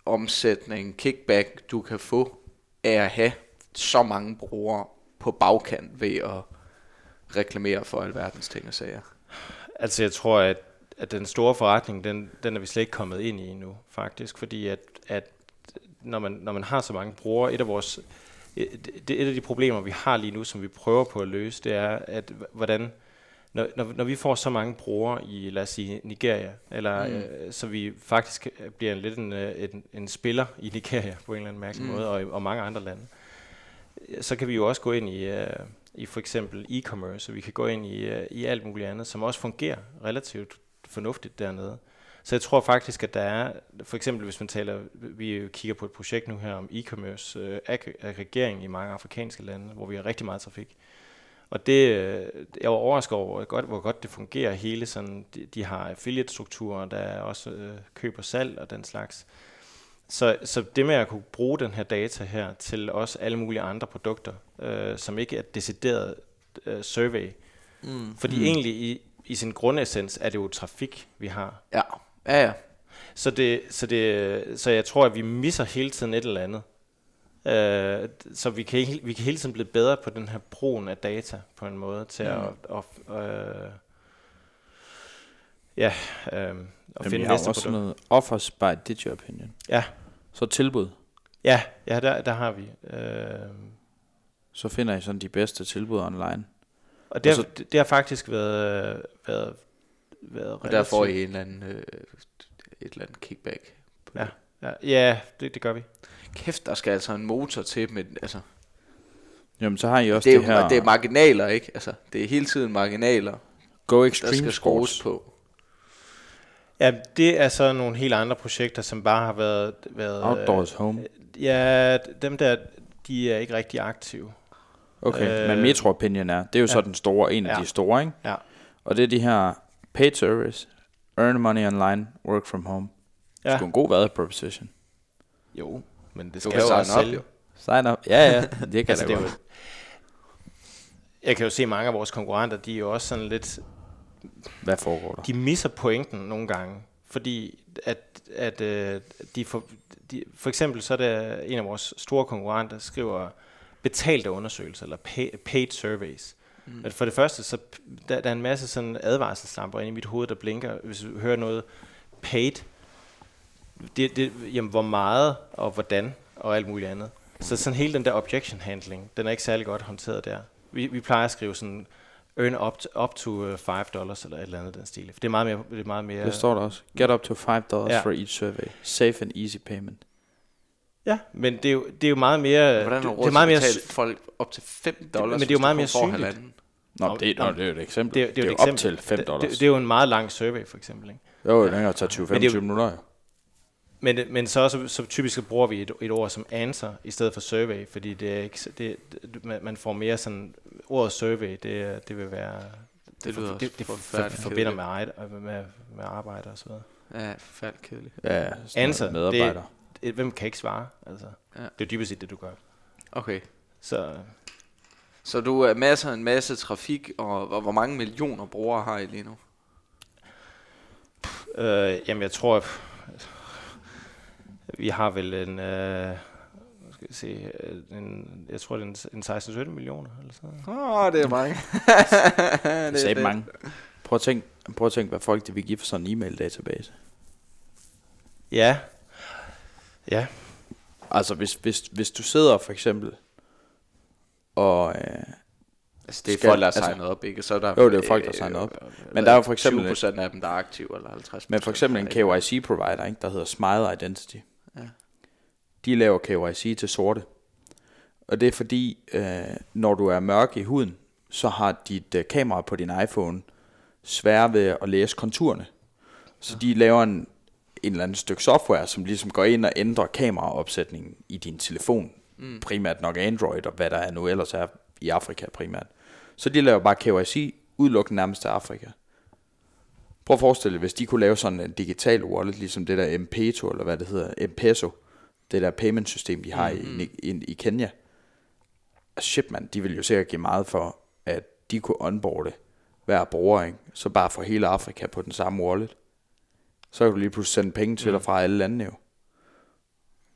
omsætning, kickback, du kan få af at have så mange brugere på bagkant ved at reklamere for alverdens ting og sager. Altså, jeg tror, at, at den store forretning, den, den er vi slet ikke kommet ind i endnu, faktisk. Fordi at, at når, man, når man har så mange brugere, et af vores... Et, det, et af de problemer, vi har lige nu, som vi prøver på at løse, det er, at hvordan... Når, når, når vi får så mange brugere i, lad os sige, Nigeria, eller Mm. øh, så vi faktisk bliver en, lidt en, øh, en, en spiller i Nigeria på en eller anden mærkelig Mm. måde, og, og mange andre lande, så kan vi jo også gå ind i, uh, i for eksempel e-commerce, og vi kan gå ind i, øh, i alt muligt andet, som også fungerer relativt fornuftigt dernede. Så jeg tror faktisk, at der er, for eksempel hvis man taler, vi kigger på et projekt nu her om e-commerce uh, aggregering i mange afrikanske lande, hvor vi har rigtig meget trafik. Og det, øh, jeg var overrasket over, hvor godt, hvor godt det fungerer hele sådan, de, de har affiliate-strukturer, der er også øh, køb og salg og den slags. Så, så det med at kunne bruge den her data her til også alle mulige andre produkter, øh, som ikke er decideret øh, survey. Mm. Fordi Mm. egentlig i, i sin grundessens er det jo trafik, vi har. Ja, ja, ja. Så, det, så, det, så jeg tror, at vi misser hele tiden et eller andet. Øh, så vi kan, vi kan hele tiden blive bedre på den her brugen af data på en måde til Mm. at, at, øh, ja, øh, at Jamen, finde vi har næste også produkt. sådan noget offers by Digi Opinion. Ja. Så tilbud. Ja, ja der, der har vi. Øh, Så finder I sådan de bedste tilbud online. og det, Og har, så- det, det har faktisk været, været, været Og der får relativt- I en eller anden, øh, et eller andet kickback. På Ja. det. Ja, ja det, det gør vi. Kæft, der skal altså en motor til med, altså, Jamen, så har I også det er, det, her det er marginaler, ikke? Altså, det er hele tiden marginaler, Go der Extreme skal skrues Sports. på. Ja, det er så nogle helt andre projekter, som bare har været... været Outdoors Home. Øh, ja, dem der, de er ikke rigtig aktive. Okay, øh, men Metro Opinion er, det er jo så ja. den store, en af Ja. de store, ikke? Ja. Og det er de her paid service, earn money online, work from home. Ja. Ja. Sgu en god value proposition. Jo, men det Du skal kan jo også op, sælge. jo. Sign up. Ja, ja, det kan Altså, det det er jo, godt. jeg kan jo se mange af vores konkurrenter, de er jo også sådan lidt... Hvad foregår der? De misser pointen nogle gange, fordi at, at øh, de, for, de for eksempel så er der en af vores store konkurrenter, der skriver betalte undersøgelser, eller pay, paid surveys. Mm. Men for det første, så der, der er en masse sådan advarselslamper inde i mit hoved, der blinker, hvis du hører noget paid. Det, det, jamen, hvor meget og hvordan og alt muligt andet. Så sådan hele den der objection handling, den er ikke særlig godt håndteret der. Vi, vi plejer at skrive sådan, earn up to, up to 5 dollars eller et eller andet den stil. For det er meget mere, det er meget mere Det står der også. Get up to $5 dollars Ja. for each survey. Safe and easy payment. Ja, men det er jo, det er jo meget mere... Hvordan har det, det er meget mere folk op til 5 dollars, men det er jo meget mere synligt. halvanden? Nå, det, nå, nå, det er jo et eksempel. det, er- det er jo et op eksempel. til 5 det, dollars. det, det, er jo en meget lang survey, for eksempel. Ikke? jo, den kan jo tage 20-25 Men det er jo- minutter. jo. Men, men så, også, så typisk så bruger vi et, et ord som answer i stedet for survey, fordi det er ikke, så- det, det, man, får mere sådan, ordet survey, det, det vil være, Det lyder også det, det for, for, forbinder med, ejer- med, med arbejde og så videre. Ja, forfærdeligt kedeligt. Ja, Answer, medarbejder. Det, hvem kan ikke svare? Altså, Ja. Det er jo dybest set det, du gør. Okay. Så Så du er masser en masse trafik, og, og hvor mange millioner brugere har I lige nu? øh, jamen, jeg tror, vi har vel en, øh, skal vi se, øh, en, jeg tror, det er en, en 16-17 millioner. Eller sådan. Åh, oh, det er mange. Det sagde mange. Prøv at tænke, prøv at tænke, hvad folk de vil give for sådan en e-mail-database. Ja. Ja. Altså, hvis, hvis, hvis du sidder for eksempel og... Øh, Altså, det er Skal- folk, der er altså- op, ikke? Så er der, Jo, det er folk, der er signet op. Men der er jo for eksempel- 20% af dem, der er aktive, eller 50 men for eksempel en KYC-provider, ikke, der hedder Smile Identity. Ja. De laver KYC til sorte. Og det er fordi, øh, når du er mørk i huden, så har dit øh, kamera på din iPhone svært ved at læse konturerne. Så de laver en, en eller anden stykke software, som ligesom går ind og ændrer kameraopsætningen i din telefon. Mm. Primært nok Android, og hvad der er nu ellers er i Afrika primært. Så de laver bare KYC udelukkende nærmest til Afrika. Prøv at forestille dig, hvis de kunne lave sådan en digital wallet, ligesom det der M-Peso, eller hvad det hedder, M-Peso, det der payment system, de har mm-hmm. i, i, i Kenya. Shit, man, de ville jo sikkert give meget for, at de kunne onboarde hver bruger, ikke? så bare for hele Afrika på den samme wallet. Så kan du lige pludselig sende penge til mm. og fra alle lande jo.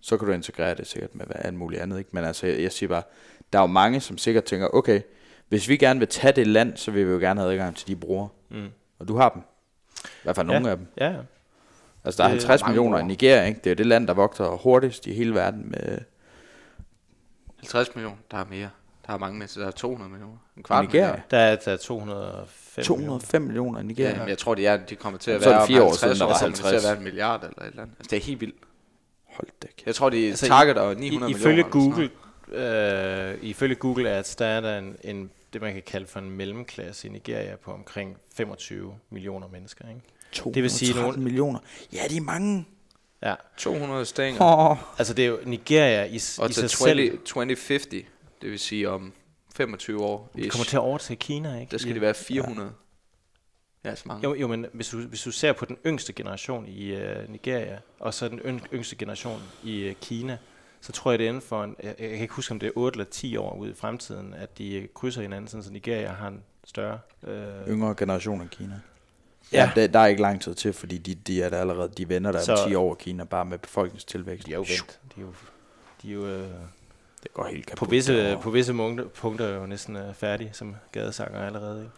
Så kan du integrere det sikkert med hvad alt muligt andet. Ikke? Men altså, jeg, jeg siger bare, der er jo mange, som sikkert tænker, okay, hvis vi gerne vil tage det land, så vil vi jo gerne have adgang til de brugere. Mm. Og du har dem. I hvert fald nogle ja. af dem. Ja, ja. Altså, der er Det er 50 mange millioner i brugere. Nigeria, ikke? Det er det land, der vokser hurtigst i hele verden med 50 millioner, der er mere. Der er mange så der er 200 millioner. En kvart Nigeria. milliard. Der er, der er 205 millioner. 205 millioner i Nigeria. Ja, men jeg tror, de, er, de kommer til at Så er være det fire år siden, 50 der var så kommer det til at 50. være en milliard eller et eller andet. Altså, det er helt vildt. Hold da kæft. Jeg tror, de Altså, targeter 900 I, millioner. ifølge eller sådan Google, øh, ifølge Google Ads, der er der en, en, det, man kan kalde for en mellemklasse i Nigeria på omkring 25 millioner mennesker. Ikke? Det vil sige 213 nogle- millioner. Ja, de er mange. Ja, noget. 200 stænger. Oh. altså det er jo Nigeria i, Og i sig 20, selv, 2050, det vil sige om 25 år. de kommer til at overtage Kina, ikke? Der skal I- det være 400. Ja, så mange. Jo, jo, men hvis du, hvis du ser på den yngste generation i uh, Nigeria, og så den yng- yngste generation i uh, Kina, så tror jeg, det er inden for en, jeg, jeg kan ikke huske, om det er 8 eller 10 år ude i fremtiden, at de øh, krydser hinanden, sådan, så Nigeria har en større... Øh, Yngre generation af Kina. Ja. Ja, der, der er ikke lang tid til, fordi de, de er der allerede, de vender der Så- om 10 år Kina, bare med befolkningstilvækst. de er jo vent. De er jo, de er jo øh, Det går helt på kaput. visse, derovre. på visse punkter, punkter jo næsten øh, færdige som gadesanger allerede. Ikke?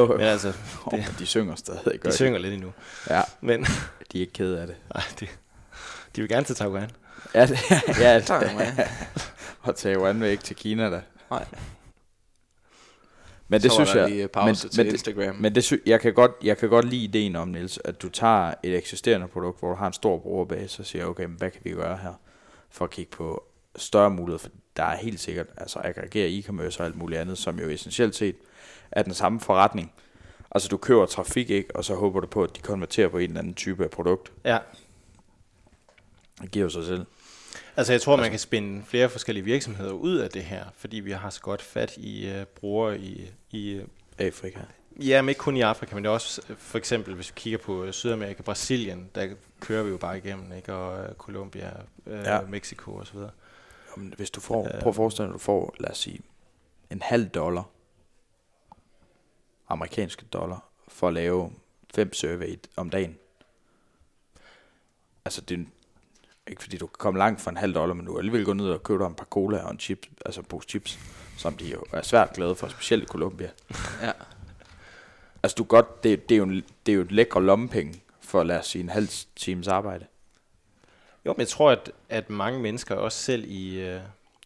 Jo. Men altså, Oh, men de synger stadig. gør de synger lidt endnu. Ja, Men de er ikke kede af det. nej, de, de vil gerne til Taiwan. Ja, det, ja, Taiwan. og Taiwan vil ikke til Kina da. Nej. Men det så var synes der jeg, lige pause men, til men, det, Instagram. men det sy- jeg, kan godt, jeg kan godt lide ideen om, Niels, at du tager et eksisterende produkt, hvor du har en stor brugerbase, og siger, okay, men hvad kan vi gøre her, for at kigge på større muligheder, for der er helt sikkert, altså aggregere e-commerce og alt muligt andet, som jo essentielt set er den samme forretning. Altså du køber trafik, ikke, og så håber du på, at de konverterer på en eller anden type af produkt. Ja, Det giver jo sig selv. Altså jeg tror, man kan spænde flere forskellige virksomheder ud af det her, fordi vi har så godt fat i uh, brugere i, i uh, Afrika. Ja, men ikke kun i Afrika, men det er også øh, for eksempel, hvis vi kigger på øh, Sydamerika, Brasilien, der kører vi jo bare igennem, ikke? Og Colombia, uh, Ja. Mexico og så videre. Jamen, hvis du får, Ja. prøv at forestille dig, at du får, lad os sige, en halv dollar, amerikanske dollar, for at lave fem survey om dagen. Altså, det ikke fordi du kan komme langt for en halv dollar, men du alligevel gå ned og købe dig en par cola og en chip, altså en pose chips, som de jo er svært glade for, specielt i Colombia. Ja. Altså, du godt, det, det, er jo en, det er jo et lækre lommepenge for, lad os sige, en halv times arbejde. Jo, men jeg tror, at, at mange mennesker, også selv i, øh,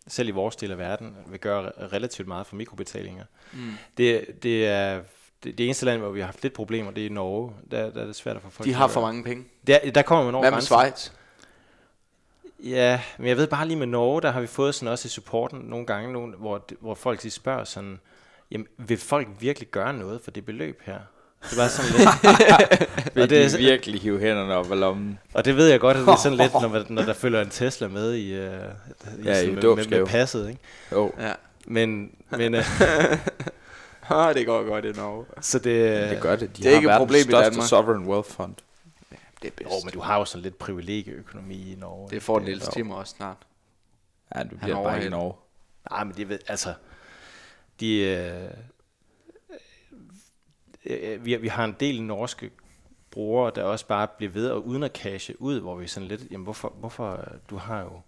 selv i vores del af verden, vil gøre re- relativt meget for mikrobetalinger. Mm. Det, det er det, det eneste land, hvor vi har haft lidt problemer, det er i Norge. Der, der er det svært at få folk De har at for mange penge. Der, der kommer man over Hvad med grænsen. Schweiz? Ja, men jeg ved bare lige med Norge, der har vi fået sådan også i supporten nogle gange, nogle, hvor, hvor folk de spørger sådan, jamen, vil folk virkelig gøre noget for det beløb her? Det var sådan lidt, Vil Og det er virkelig hive hænderne op af lommen? og det ved jeg godt, at det er sådan lidt, når, når der følger en Tesla med i, uh, i, Ja, i med, med, med passet, ikke? Jo, Ja. Men, men uh, det går godt i Norge. så det, det gør det. De det er har ikke et problem i Danmark. sovereign wealth fund. Det er bedst. Jo, men du har jo sådan lidt privilegieøkonomi i Norge. Det får ikke? Niels Timmer også snart. Ja, du Han bliver bare i Norge. Nej, men det ved, altså, de, øh, øh, vi, vi har en del norske brugere, der også bare bliver ved og uden at cashe ud, hvor vi sådan lidt, jamen hvorfor, hvorfor du har jo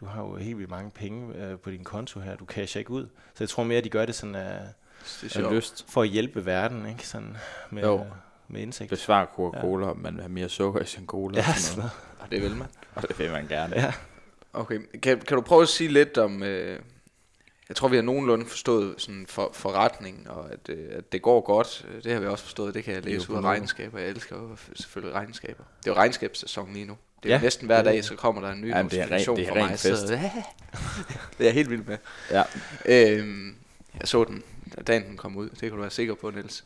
du har jo helt vildt mange penge øh, på din konto her, du casher ikke ud. Så jeg tror mere, at de gør det sådan, uh, Det er har lyst. for at hjælpe verden, ikke? Sådan med, Jo. Med indsigt. Besvar Coca-Cola, ja. man vil have mere sukker i sin cola. Ja, og sådan noget. Og det vil man. Og det vil man gerne. Ja. Okay, kan, kan du prøve at sige lidt om... Øh, jeg tror, vi har nogenlunde forstået sådan for, forretningen, og at, øh, at det går godt. Det har vi også forstået, det kan jeg Det er læse jo ud af regnskaber. Jeg elsker jo selvfølgelig regnskaber. Det er jo regnskabssæson lige nu. Det er Ja, næsten hver det er dag, det. så kommer der en ny det er ren- notifikation det er fra ren mig. fest. Så, det er jeg helt vild med. Ja. Øhm, jeg så den, da dagen den kom ud. Det kan du være sikker på, Niels.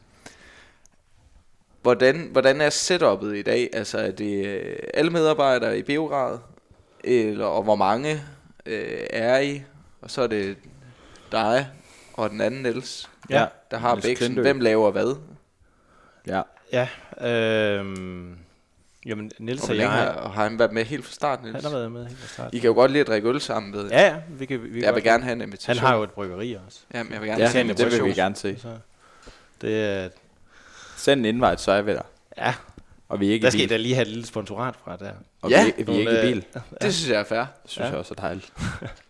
Hvordan, hvordan er setup'et i dag? Altså er det øh, alle medarbejdere i Beograd? Eller, og hvor mange øh, er I? Og så er det dig og den anden Niels, Ja. der har Bæksen. Hvem laver hvad? Ja. Ja, øhm, jamen Niels Og og, jeg, har, og har han været med helt fra starten, han Niels? har været med helt fra starten. I kan jo godt lide at drikke øl sammen, ved jeg. Ja, ja, vi kan, vi kan Jeg vil gerne have en invitation. Han har jo et bryggeri også. Jamen, jeg vil gerne Ja, have en det vil vi invitation. gerne se. Så det er, Send en invite, så er vi der. ja, Og vi er ikke der skal I bil. da lige have et lille sponsorat fra der. Og Ja. vi, er- vi er ikke i øh, bil. Det synes jeg er fair. Det synes ja. jeg også er dejligt.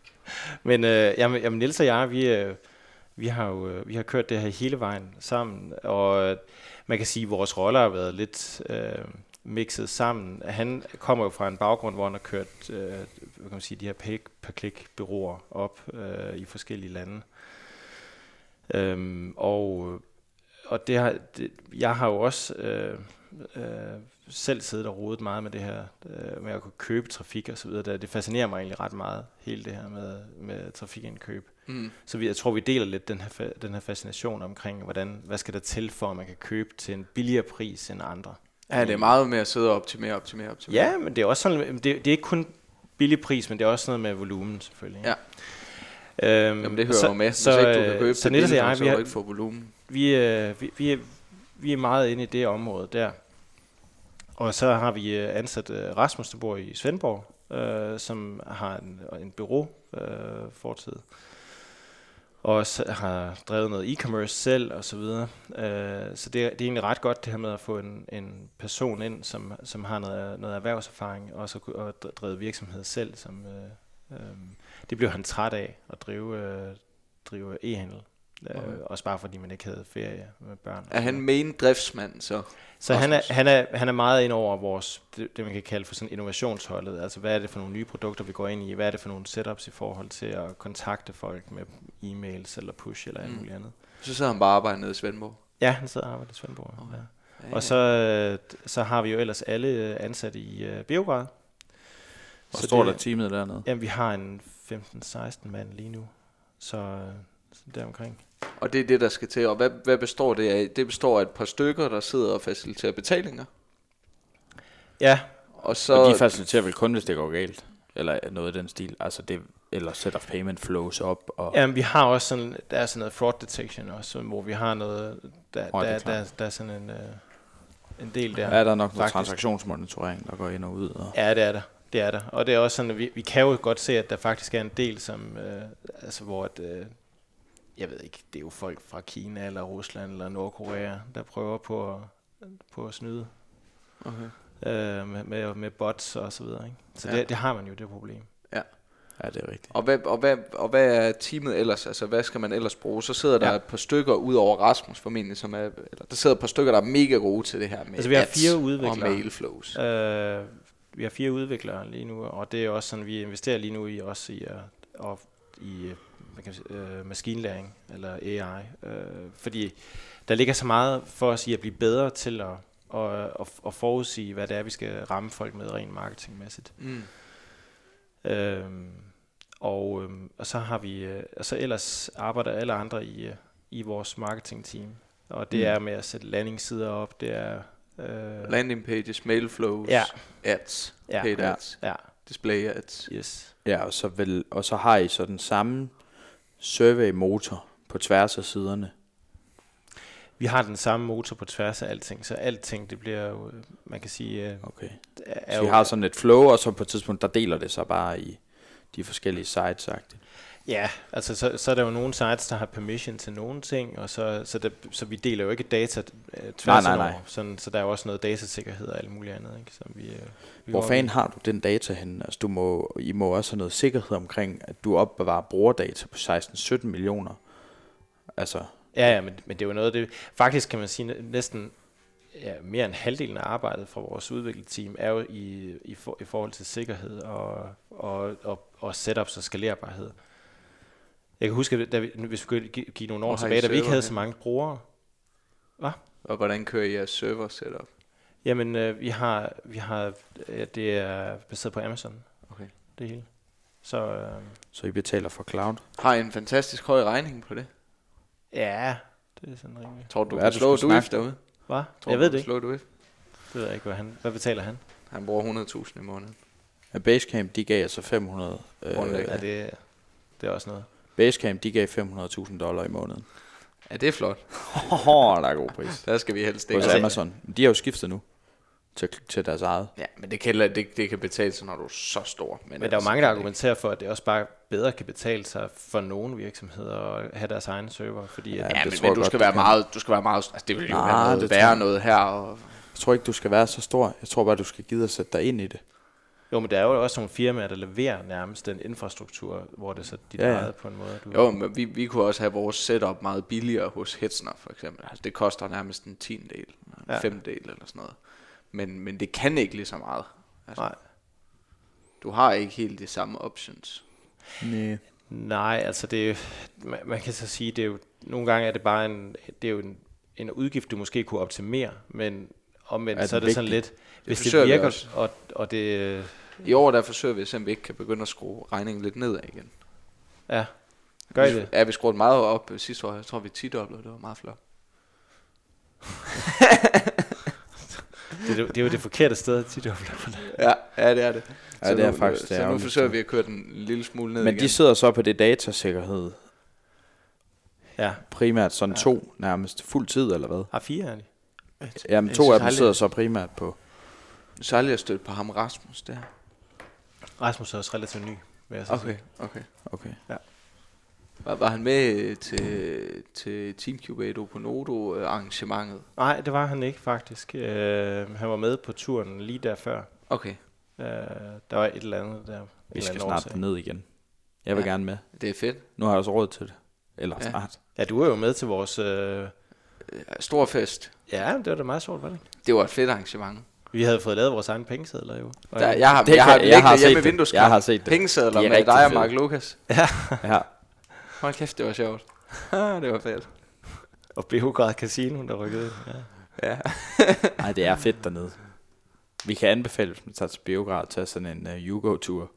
Men øh, jamen, jamen Niels og jeg, vi, øh, vi har jo øh, vi har kørt det her hele vejen sammen, og øh, man kan sige, at vores roller har været lidt øh, mixet sammen. Han kommer jo fra en baggrund, hvor han har kørt øh, hvad kan man sige, de her pay per click bureauer op øh, i forskellige lande. Øhm, og og det har, det, jeg har jo også øh, øh, selv siddet og rodet meget med det her, øh, med at kunne købe trafik og så videre. Det, fascinerer mig egentlig ret meget, hele det her med, med trafikindkøb. Mm. Så vi, jeg tror, vi deler lidt den her, den her fascination omkring, hvordan, hvad skal der til for, at man kan købe til en billigere pris end andre. Ja, det er meget med at sidde og optimere, optimere, optimere. Ja, men det er også sådan, det, det er ikke kun billig pris, men det er også noget med volumen selvfølgelig. Ja. Øhm, Jamen, det hører så, jo med. Hvis Så, ikke du kan købe så det Niels og jeg, vi, har, ikke få volumen vi, øh, vi, vi, er, vi er meget inde i det område der. Og så har vi øh, ansat øh, Rasmus, der bor i Svendborg, øh, som har en, en bureau øh, fortid. Og så har drevet noget e-commerce selv og så videre. Øh, så det, er- det er egentlig ret godt det her med at få en, en person ind, som, som har noget, noget erhvervserfaring, og så og drevet virksomhed selv. Som, øh, øh, det blev han træt af at drive, øh, drive e-handel. Øh, Okay. også bare fordi man ikke havde ferie med børn. Er han main driftsmand, så? Så han er, han, er, han er meget ind over vores, det, det man kan kalde for sådan innovationsholdet. Altså hvad er det for nogle nye produkter, vi går ind i? Hvad er det for nogle setups i forhold til at kontakte folk med e-mails eller push eller alt Mm. muligt andet? Så sidder han bare og arbejder nede i Svendborg. Ja, han sidder og arbejder i Svendborg. Okay. Ja, Ja. Og så, øh, så har vi jo ellers alle øh, ansatte i øh, Beograd. Hvor Så står det- der teamet dernede? Jamen, vi har en 15-16 mand lige nu. Så, så deromkring. Og det er det, der skal til. Og hvad, hvad består det af? Det består af et par stykker, der sidder og faciliterer betalinger. Ja, Og så... Og de faciliterer vel kun, hvis det går galt? Eller noget i den stil? Altså det, eller set of payment flows op? Og, Jamen, vi har også sådan, der er sådan noget fraud detection også, hvor vi har noget, der, er der, der, der er sådan en, øh, en del der. er der nok noget faktisk. transaktionsmonitorering, der går ind og ud? Og, Ja, det er der. Det er der. Og det er også sådan, at vi, vi kan jo godt se, at der faktisk er en del, som, øh, altså hvor at, øh, jeg ved ikke, det er jo folk fra Kina eller Rusland eller Nordkorea, der prøver på at, på at snyde Okay. øh, med, med, med bots og så videre. Ikke? Så Ja. det, det har man jo, det problem. ja, det er rigtigt. Og hvad, og, hvad, og hvad er teamet ellers? Altså, hvad skal man ellers bruge? Så sidder der Ja. et par stykker ud over Rasmus formentlig, som er... Eller, der sidder et par stykker, der er mega gode til det her med Altså, vi har fire og udviklere. mailflows. Øh, vi har fire udviklere lige nu, og det er også sådan, vi investerer lige nu i også i, og i øh, kan man sige, uh, maskinlæring eller AI, øh, fordi der ligger så meget for os i at blive bedre til at, at, at, at forudsige, hvad det er, vi skal ramme folk med rent marketingmæssigt. Mm. Øhm, og, øhm, og så har vi, øh, og så ellers arbejder alle andre i, øh, i vores marketingteam, og det Mm. er med at sætte landingssider op, det er øh, Landing pages, mailflows, Ja. ads, Ja. paid ads, ja, display ads. yes. Ja, og så, vel, og så har I så den samme survey-motor på tværs af siderne. Vi har den samme motor på tværs af alting, så alting, det bliver jo, man kan sige, øh, Okay. er Så jo, I har sådan et flow, og så på et tidspunkt, der deler det sig bare i de forskellige sites, sagt. Ja, altså så, så er der jo nogle sites, der har permission til nogle ting, og så, så, det, så vi deler jo ikke data øh, tværs Nej, nej, over, nej. Sådan, så der er jo også noget datasikkerhed og alt muligt andet, ikke, som vi, øh, vi Hvor fanden har du den data henne? Altså, du må, I må også have noget sikkerhed omkring, at du opbevarer brugerdata på 16-17 millioner. Altså, Ja, ja, men, men det er jo noget af det... Faktisk kan man sige, næ- næsten ja, mere end halvdelen af arbejdet fra vores udviklerteam er jo i, i, for, i forhold til sikkerhed og, og, og, og setups og skalerbarhed. Jeg kan huske, da vi, hvis vi kunne gi- give nogle år tilbage, da vi ikke havde så mange brugere, Og hvordan kører I jeres server setup? Jamen, øh, vi har, vi har ja, det er baseret på Amazon, Okay. det hele. Så øh, så I betaler for cloud. Har I en fantastisk høj regning på det? ja, det er sådan rimelig. Tror du, du Hvad er kan slå du DUIF snakke? derude? Hvad? Tror Jeg du, ved du det ikke. Slå DUIF? Det ved jeg ikke, hvad, han, hvad betaler han? Han bruger 100.000 i måneden. Ja, Basecamp, de gav altså 500... Øh. Ja, det, det er også noget. Basecamp, de gav 500.000 dollar i måneden. Ja, det er flot. Åh, der er god pris. Der skal vi helst ikke. Hos Altså- Amazon. De har jo skiftet nu til, til deres eget. Ja, men det kan, det, det kan betale sig, når du er så stor. Men, Men der er jo ellers mange, der argumenterer for, at det også bare bedre kan betale sig for nogle virksomheder at have deres egen server, fordi Ja, ikke. Ja, men, men du godt, skal være meget, du skal være meget, altså det vil jo Nej, være noget det værre tror- noget her. Og, Jeg tror ikke, du skal være så stor. Jeg tror bare, du skal give at sætte dig ind i det. Jo, men der er jo også nogle firmaer, der leverer nærmest den infrastruktur, hvor det så dit Ja, eget på en måde. Du, jo, men vi, vi kunne også have vores setup meget billigere hos Hetzner, for eksempel. Altså, det koster nærmest en tiendedel, en Ja. femdel eller sådan noget. Men, men det kan ikke lige så meget. Altså, Nej. Du har ikke helt de samme options. Nej. Nej, altså det er jo, man, man kan så sige, det er jo, nogle gange er det bare en, det er jo en, en udgift, du måske kunne optimere, men omvendt, Er så er det sådan vigtig? lidt, hvis det, vi virker, også. og, og det, I år der forsøger vi at se, om vi ikke kan begynde at skrue regningen lidt nedad igen. ja, gør I det? Ja, vi skruede meget op øh, sidste år. Jeg tror, vi 10 doblede. Det var meget flot. Det, er jo- det er jo det forkerte sted at tit opleve. Ja, ja det er det. Ja, så det er nu, faktisk det Så nu forsøger vi at køre den en lille smule ned Men igen. de sidder så på det datasikkerhed. Ja, Primært sådan to nærmest. Fuld tid, eller hvad? A4 er de. Jamen, to af dem sidder så primært på... Så aldrig at støtte på ham Rasmus der. Rasmus er også relativt ny, vil jeg så Okay, sige. okay. Okay. Var, var han med til, til Team Cube 8 på Nodo øh, arrangementet? Nej, det var han ikke faktisk. Øh, han var med på turen lige der før. Okay, Øh, der var et eller andet der. Vi skal snart ned igen. Jeg vil Ja. gerne med. det er fedt. Nu har jeg også råd til det. Eller Ja. snart. Ja, du er jo med til vores... Øh, Stor fest. ja, det var da meget sjovt, var det ikke? Det var et fedt arrangement. Vi havde fået lavet vores egne pengesedler jo. Der, jeg har, Det jeg har, jeg jeg har set det. Jeg har set det. Pengesedler De er med dig og. Mark Lukas. Ja. Hold kæft, det var sjovt. Det var fedt. og Beograd Casino, der rykkede ind. Ja. Ja. Nej, det er fedt dernede. Vi kan anbefale, hvis man tager til Biograd, tage sådan en uh, Yugo-tur.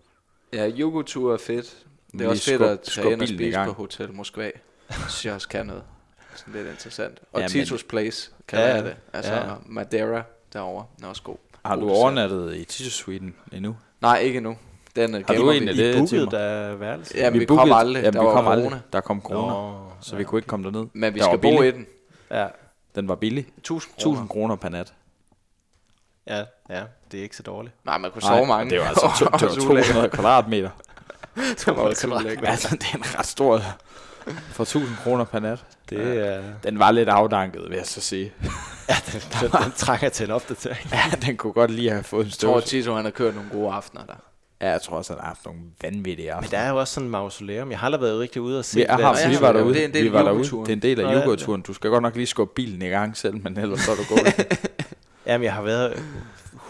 Ja, yogotur er fedt. Det er Lige også fedt at tage ind og spise på Hotel Moskva. Det synes jeg også kan noget. Sådan lidt interessant. Og Ja, ja, men- Titus Place kan Ja, ja, det. Altså ja. ja. Madeira derovre, den er også god. Har du overnattet i Sweden endnu? Nej, ikke endnu. Den er Har du en vi. af det, Timmer? der værelse. Ja, men vi, kom aldrig. Jamen, der vi var kom aldrig. Der kom corona, Nå, så vi kunne ikke komme derned. Men vi Der skal var bo i den. Ja, Den var billig. 1000 kroner. 1000 kroner per nat. ja, ja, det er ikke så dårligt. Nej, man kunne sove mange. det var altså to, det var Også ulækkert. 200 kvadratmeter. Det var også ulækkert. altså, det er en ret stor... For 1000 kroner per nat. Det er... Den var lidt afdanket, vil jeg så sige. Ja, den, den, den trænger til en opdatering. Ja, den kunne godt lige have fået en Jeg tror. Tito han har kørt nogle gode aftener der. Ja, jeg tror også, han har haft nogle vanvittige Men aftener. der er jo også sådan en mausoleum. Jeg har aldrig været rigtig ude og se Vi, jeg har, Ja, vi ja, var ja, derude. det er en del vi var derude. Det er en del af ja. yogoturen. Du skal godt nok lige skubbe bilen i gang selv, men ellers så er du god. Jamen, jeg har været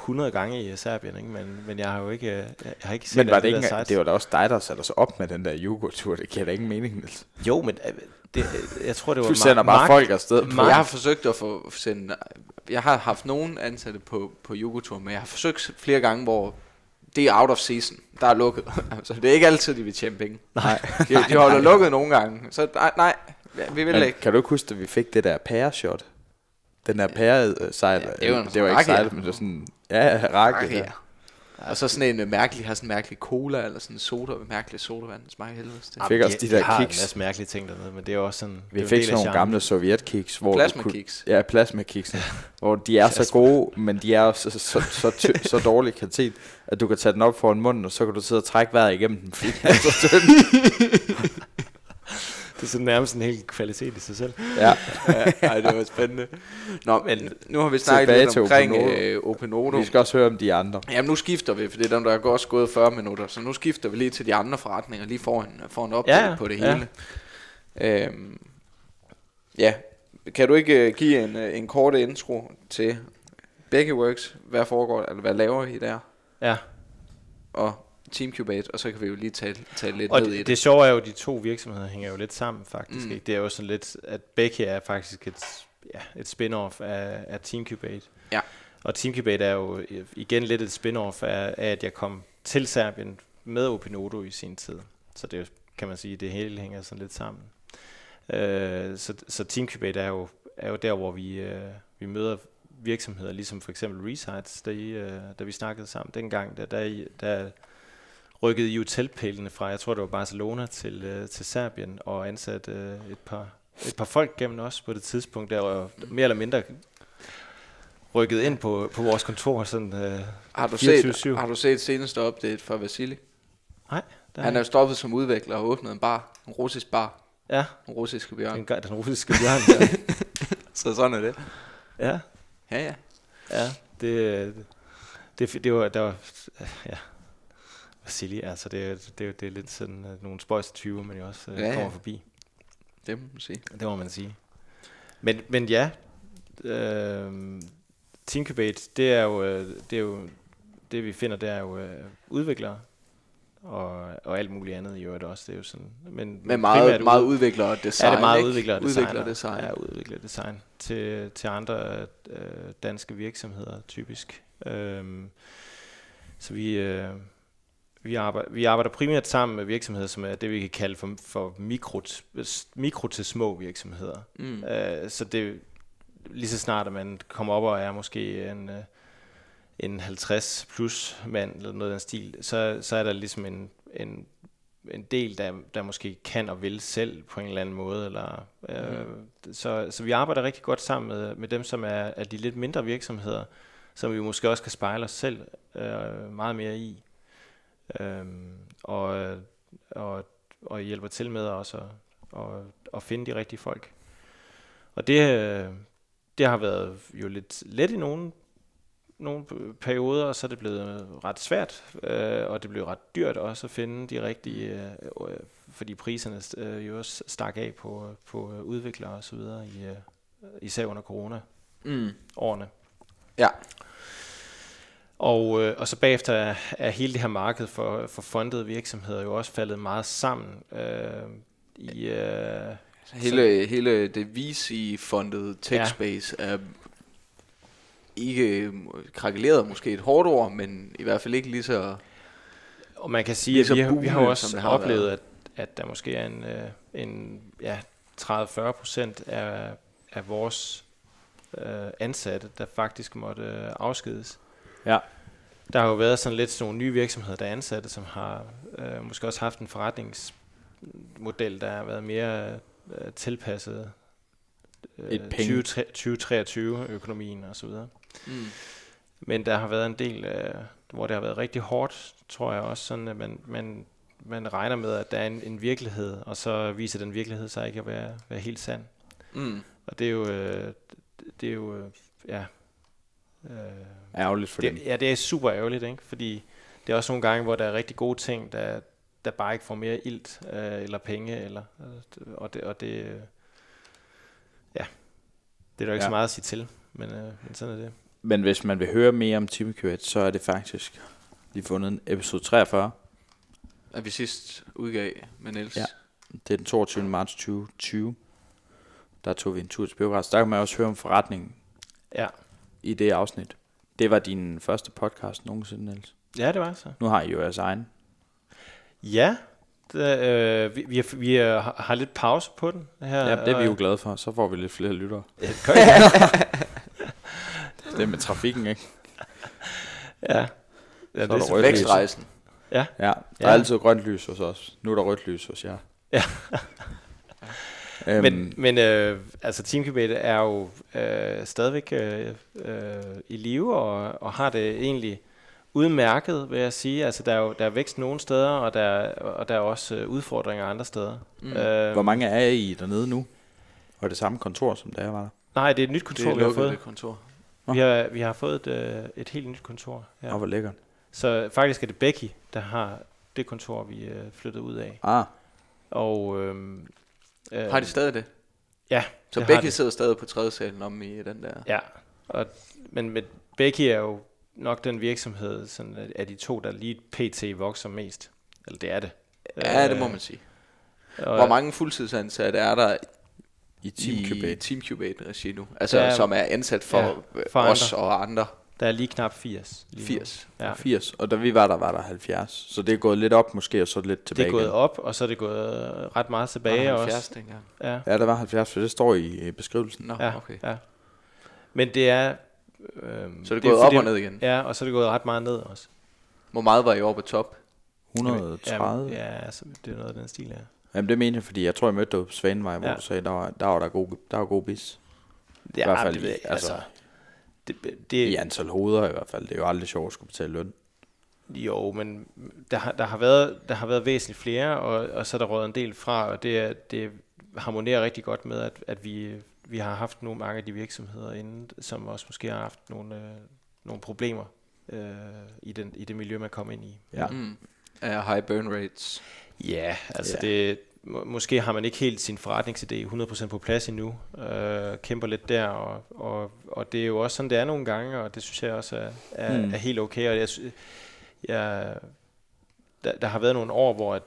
100 gange i Serbien, ikke? Men, men jeg har jo ikke, jeg, har ikke set men var det de ikke, der det var da også dig, der satte os op med den der yogotur. Det giver da ingen mening, Niels. Jo, men øh, det, jeg tror, det var Du sender Mark- bare Mark- folk afsted. på- Mark- Jeg har forsøgt at få sende... Jeg har haft nogen ansatte på, på yogotur, men jeg har forsøgt flere gange, hvor det er out of season. Der er lukket. altså, det er ikke altid, de vil tjene penge. Nej. De, de holder lukket nogle gange. Så nej, nej vi vil Men ikke. kan du ikke huske, at vi fik det der pæreshot? Den der pærede sejl. Ja, det var en det var ikke sejl, men det var sådan... Ja, rakke. Ja. Og så sådan en øh, mærkelig, har sådan en mærkelig cola, eller sådan en soda, mærkelig sodavand, det smager helvede til. fik også de der har kiks. en masse mærkelige ting dernede, men det er jo også sådan... det Vi fik sådan nogle gamle sovjetkiks, hvor Plasmakiks. Kunne, ja, plasmakiksene, hvor de er så gode, men de er også så, så, så, så, så dårlig kvalitet, at du kan tage den op foran munden, og så kan du sidde og trække vejret igennem den, fordi den er så tynd. Det er sådan nærmest en hel kvalitet i sig selv. Ja, Ej, det var spændende. Nå, men nu har vi snakket tilbage lidt til omkring Open Odo. øh, vi skal også høre om de andre. Jamen nu skifter vi, for det er dem, der er også gået 40 minutter, så nu skifter vi lige til de andre forretninger, lige foran, foran op Ja, ja, på det ja. hele. Øhm, ja, kan du ikke øh, give en, øh, en kort intro til begge works, hvad foregår, eller hvad laver I der, Ja, og Teamcubate, og så kan vi jo lige tale, tale lidt og ned i det, det. det sjove er jo, at de to virksomheder hænger jo lidt sammen faktisk. Mm. Ikke? Det er jo sådan lidt, at Becky er faktisk et, ja, et spin-off af, af Teamcubate. Ja. Og Teamcubate er jo øh, igen lidt et spin-off af, af at jeg kom til Serbien med Opinodo i sin tid. Så det er kan man sige, det hele hænger sådan lidt sammen. Øh, så, så Teamcubate er jo, er jo der, hvor vi, øh, vi møder virksomheder, ligesom for eksempel Resites, da, I, øh, da vi snakkede sammen dengang, der, der, der rykkede I jo teltpælene fra, jeg tror det var Barcelona til, øh, til Serbien, og ansat øh, et, par, et par folk gennem os på det tidspunkt, der var mere eller mindre rykket ind på, på vores kontor. Sådan, øh, Har du, set, 24/7. har du set seneste update fra Vasili? nej, der Han er jo stoppet som udvikler og åbnet en bar, en russisk bar, ja, en russisk bjørn. den, den russiske bjørn. der. Så sådan er det. ja, Ja, ja. ja, det, det, det, det var, der var, ja, Vasili, altså det, er- det, er- det er lidt sådan uh, nogle spøjs 20, man jo også uh, Ja, ja, ja. kommer forbi. Det må man sige. Det må man sige. Men, men ja, øh, Teamcubate, det er jo, øh, det er jo, det vi finder, det er jo øh, udviklere, og, og alt muligt andet i øvrigt også. Det er jo sådan, men Men meget, meget ud- udvikler og design, er det meget ikke? udvikler og design. Udvikler og design. Ja, udvikler design til, til andre øh, danske virksomheder, typisk. Øhm, så vi, øh, vi, arbejder, vi arbejder primært sammen med virksomheder, som er det, vi kan kalde for, for mikro, mikro til små virksomheder. Mm. Øh, så det lige så snart, at man kommer op og er måske en, øh, en 50 plus mand eller noget af den stil, så, så er der ligesom en, en, en del, der, der måske kan og vil selv på en eller anden måde. Eller, øh, så, så vi arbejder rigtig godt sammen med, med dem, som er, er de lidt mindre virksomheder, som vi måske også kan spejle os selv øh, meget mere i. Øhm, og, og, og hjælper til med også at, og, og finde de rigtige folk. Og det, øh, det har været jo lidt let i nogle, nogle perioder, og så er det blevet ret svært, øh, og det blev ret dyrt også at finde de rigtige, øh, øh, fordi priserne øh, jo også stak af på, på udviklere og så videre, i, øh, især under corona-årene. Mm. Ja. Og, øh, og så bagefter er, er hele det her marked for, for fundede virksomheder jo også faldet meget sammen. Øh, i, øh, Hele, hele det VC-fundede TechSpace ja. er ikke øh, krakeleret, måske et hårdt ord, men i hvert fald ikke lige så... Og man kan sige, at så vi, har, vi har jo også har oplevet, været. at, at der måske er en, øh, en ja, 30-40 procent af, af vores øh, ansatte, der faktisk måtte øh, afskedes. Ja. Der har jo været sådan lidt sådan nogle nye virksomheder, der er ansatte, som har øh, måske også haft en forretningsmodel, der har været mere øh, tilpasset Et øh, penge. 2023 økonomien og så videre. Mm. Men der har været en del, øh, hvor det har været rigtig hårdt, tror jeg også, sådan at man, man, man regner med, at der er en, en virkelighed, og så viser den virkelighed sig ikke at være, være helt sand. Mm. Og det er jo, øh, det er jo, øh, ja, øh, Ærgerligt for dem. det, ja, det er super ærgerligt, ikke? fordi det er også nogle gange, hvor der er rigtig gode ting, der, der bare ikke får mere ilt øh, eller penge, eller, øh, og det, og det øh, ja, det er der ikke Ja. så meget at sige til, men, øh, men sådan er det. Men hvis man vil høre mere om TeamQH, så er det faktisk lige fundet en episode 43. At vi sidst udgav med Niels. Ja. Det er den 22. marts 2020. Der tog vi en tur til Biograd. Der kan man også høre om forretningen Ja, i det afsnit. Det var din første podcast nogensinde, Niels. ja det var så. Nu har I jo jeres egen. Ja, det, øh, vi, vi, har, vi øh, har lidt pause på den her. Ja, det er vi jo og- glade for. Så får vi lidt flere lyttere. Ja, det. Det er med trafikken, ikke? ja. Ja, Så er det er. Vækstrejsen. Ja, Ja, der Ja. er altid grønt lys hos os. Nu er der rødt lys hos jer. Ja. Øhm, men, men øh, altså Teamcubate er jo øh, stadigvæk øh, øh, i live og, og har det egentlig udmærket, vil jeg sige. Altså der er jo der er vækst nogle steder, og der, og der er også øh, udfordringer andre steder. Mm. Øh, hvor mange er I dernede nu? Og det samme kontor, som der var der? Nej, det er et nyt Det kontor, er vi har fået. det kontor. Vi har, vi har fået et, øh, et helt nyt kontor. Ja. Ja. Og hvor lækkert. Så faktisk er det Becky, der har det kontor, vi øh, flyttede ud af. Ah, Og, øhm, øh, Har de stadig det? Ja, Så det har Becky de. sidder stadig på tredje salen om i den der. Ja, og, men med Becky er jo nok den virksomhed sådan, af- de to, der lige pt. vokser mest. Eller det er det. Ja, det må Øh, man sige. og- Hvor mange fuldtidsansatte er der i i Teamcubate. Teamcubate regi nu? Altså, er- som er ansat for, Ja, ja, for os og andre. Der er lige knap 80. Lige nu. 80. Ja. 80, og da vi var der, var der 70. Så det er gået lidt op måske, og så lidt Det tilbage er gået igen. op, og så er det gået øh, ret meget tilbage Var der også. 70 dengang? Ja, Ja, der var 70, for det står i øh, beskrivelsen. Nå, ja, okay. ja. Men det er... Øhm, Så er det gået op fordi- og ned igen. Ja, og så er det gået ret meget ned også. Hvor meget var I oppe på top? 130. Jamen, ja, så det er noget af den stil, ja. Jamen det mener jeg, fordi jeg tror, jeg mødte dig på Svanevej, hvor Ja. du sagde, der var der, var der, god, der var god bis. Ja, hvert fald det, i- altså, altså, det, det, I antal hoveder i hvert fald. Det er jo aldrig sjovt at skulle betale løn. Jo, men der har, der har, været, der har været væsentligt flere, og, og så er der røget en del fra, og det, er, det harmonerer rigtig godt med, at, at vi, vi har haft nogle mange af de virksomheder inden, som også måske har haft nogle, øh, nogle problemer øh, i, den, i det miljø, man kommer ind i. Ja. Mm. Ja, high burn rates. Ja, altså ja. det, må, måske har man ikke helt sin forretningsidé 100% på plads endnu, øh, kæmper lidt der, og, og, og det er jo også sådan, det er nogle gange, og det synes jeg også er, er, Mm. er helt okay, og jeg, jeg, der, der har været nogle år, hvor at,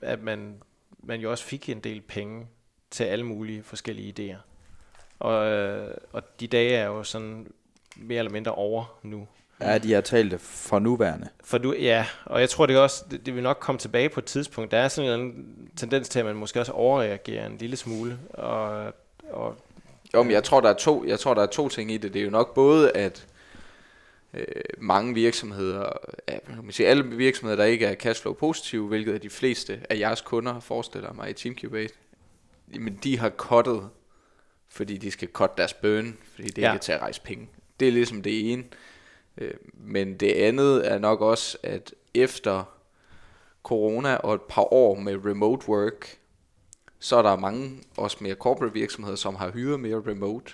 at man, man jo også fik en del penge til alle mulige forskellige idéer. Og, øh, og de dage er jo sådan mere eller mindre over nu. Ja, de har talt det for nuværende. For du, ja, og jeg tror det er også, det, det vil nok komme tilbage på et tidspunkt. Der er sådan en tendens til, at man måske også overreagerer en lille smule. Og, og Jo, men jeg tror, der er to, jeg tror, der er to ting i det. Det er jo nok både, at øh, mange virksomheder, ja, hvad kan man sige, alle virksomheder, der ikke er cashflow positive, hvilket er de fleste af jeres kunder, forestiller mig i Teamcubate, men de har cuttet, fordi de skal cut deres burn, fordi det Ja. ikke er til at rejse penge. Det er ligesom det ene. Øh, men det andet er nok også, at efter corona og et par år med remote work, så er der mange, også mere corporate virksomheder, som har hyret mere remote,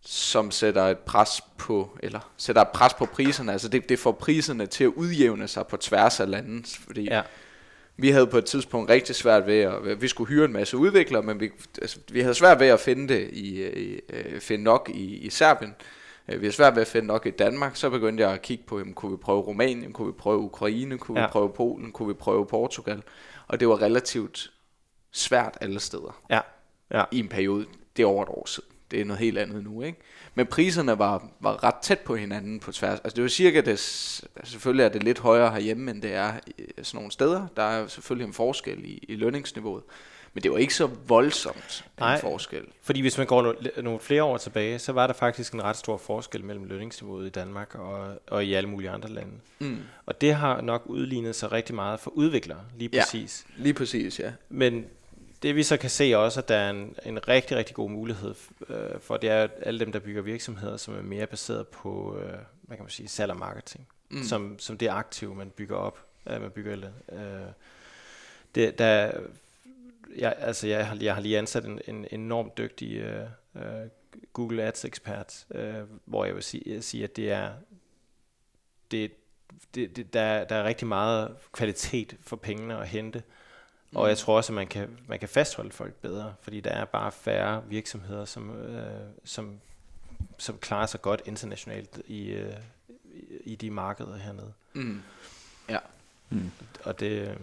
som sætter et pres på, eller sætter et pres på priserne. Altså det, det får priserne til at udjævne sig på tværs af landet, fordi ja, vi havde på et tidspunkt rigtig svært ved at, vi skulle hyre en masse udviklere, men vi, altså, vi havde svært ved at finde det i, i øh, finde nok i, i Serbien. Øh, Vi havde svært ved at finde nok i Danmark. Så begyndte jeg at kigge på, jamen, kunne vi prøve Rumænien, kunne vi prøve Ukraine, kunne ja. Vi prøve Polen, kunne vi prøve Portugal. Og det var relativt svært alle steder ja, ja. i en periode. Det er over et år siden. Det er noget helt andet nu, ikke? Men priserne var, var ret tæt på hinanden på tværs. Altså det var cirka det, selvfølgelig er det lidt højere herhjemme, end det er sådan nogle steder. Der er selvfølgelig en forskel i, i lønningsniveauet. Men det var ikke så voldsomt en Nej. forskel. Fordi hvis man går no- nogle flere år tilbage, så var der faktisk en ret stor forskel mellem lønningsniveauet i Danmark og, og i alle mulige andre lande. Mm. Og det har nok udlignet sig rigtig meget for udviklere, lige Ja. præcis. Lige præcis, ja. Men det vi så kan se også, at der er en, en rigtig, rigtig god mulighed øh, for, det er alle dem, der bygger virksomheder, som er mere baseret på, øh, hvad kan man sige, salg og marketing. Mm. Mm. Som, som det aktiv, man bygger op. Øh, man bygger, øh, det, der, jeg, altså jeg, har, jeg har lige ansat en, en enormt dygtig øh, øh, Google Ads ekspert, øh, hvor jeg vil sige, sige at det er, det, det, det, der, der er rigtig meget kvalitet for pengene at hente. Og jeg tror også, at man kan, man kan fastholde folk bedre, fordi der er bare færre virksomheder, som, øh, som, som klarer sig godt internationalt i, øh, i- de markeder hernede. Mm. Og det, øh,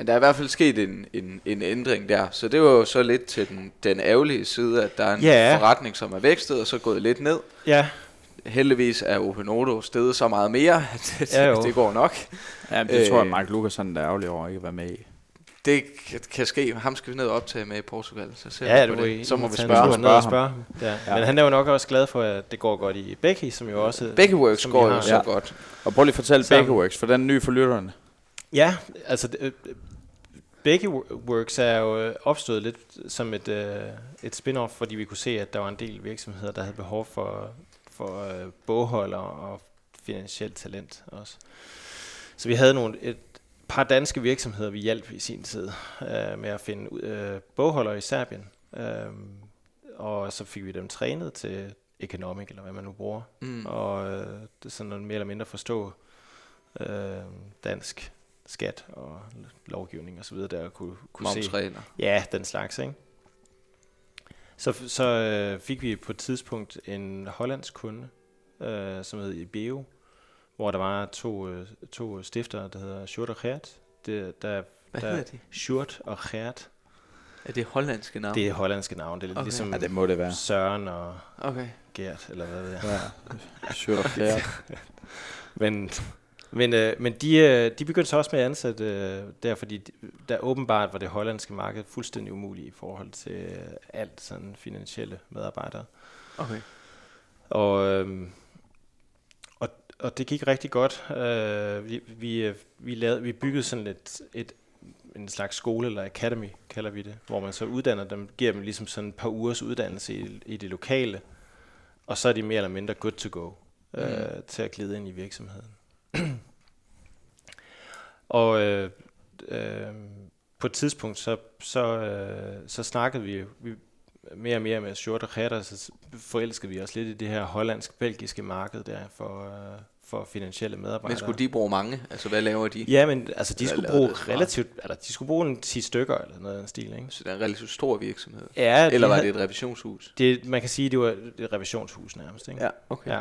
Men der er i hvert fald sket en, en, en ændring der. Så det var jo så lidt til den, den ærgerlige side, at der er en Ja. forretning, som er vækstet og så gået lidt ned. ja, Heldigvis er Openodo steget så meget mere, at det, Ja, jo. det går nok. Ja, det øh, tror jeg, Øh. Mark Lukas han er ærgerlig over ikke at være med i. Det kan- ske. Ham skal vi ned og optage med i Portugal. Så, ser Ja, vi på må, det. så må vi spørge og spørge ham. spørge ham. Ja. Ja. Men han er jo nok også glad for, at det går godt i Becky, som jo også... Begge works går jo så Ja. godt. Og prøv lige at fortælle Sammen. Bakerworks, for den er ny for lytterne. Ja, altså Becky Works er jo øh, opstået lidt som et, øh, et spin-off, fordi vi kunne se, at der var en del virksomheder, der havde behov for, for øh, bogholder og finansielt talent også. Så vi havde nogle, et par danske virksomheder, vi hjalp i sin tid øh, med at finde ud- øh, bogholdere i Serbien. Øh, og så fik vi dem trænet til economic, eller hvad man nu bruger. Mm. Og øh, det er sådan noget mere eller mindre forstå øh, dansk skat og lovgivning og så videre, der kunne, kunne se. Ja, den slags, ikke? Så, så øh, fik vi på et tidspunkt en hollandsk kunde, øh, som hed Ibeo, hvor der var to, øh, to stiftere, der hedder Shurt og Gert. Det, der, Hvad der, hedder de? Shurt og Gert, Er det hollandske navn? det er hollandske navn. Det er lidt Okay. ligesom Ja, det må det være. Søren og Okay. Gert, eller hvad ved jeg. Ja. Sjovt og flere. Men, men, øh, men de, øh, de begyndte så også med at ansætte øh, der, fordi de- der åbenbart var det hollandske marked fuldstændig umuligt i forhold til øh, alt sådan finansielle medarbejdere. Okay. Og, øhm, og, og det gik rigtig godt. Øh, vi, vi, øh, vi, lavede, vi byggede sådan et, et, en slags skole, eller academy kalder vi det, hvor man så uddanner dem, giver dem ligesom sådan et par ugers uddannelse i, i det lokale, og så er de mere eller mindre good to go øh, Mm. til at glide ind i virksomheden. og øh, øh, på et tidspunkt, så, så, øh, så snakkede vi, vi mere og mere med Short og Hatter, så forelskede vi os lidt i det her hollandsk-belgiske marked der for, øh, for finansielle medarbejdere. Men skulle de bruge mange? Altså, hvad laver de? Ja, men altså, de skulle bruge det relativt, eller de skulle bruge en 10 stykker eller noget af den stil, ikke? Så det er en relativt stor virksomhed. Ja, Eller var havde- det et revisionshus? det? Man kan sige, det var et revisionshus nærmest, ikke? okay. Ja.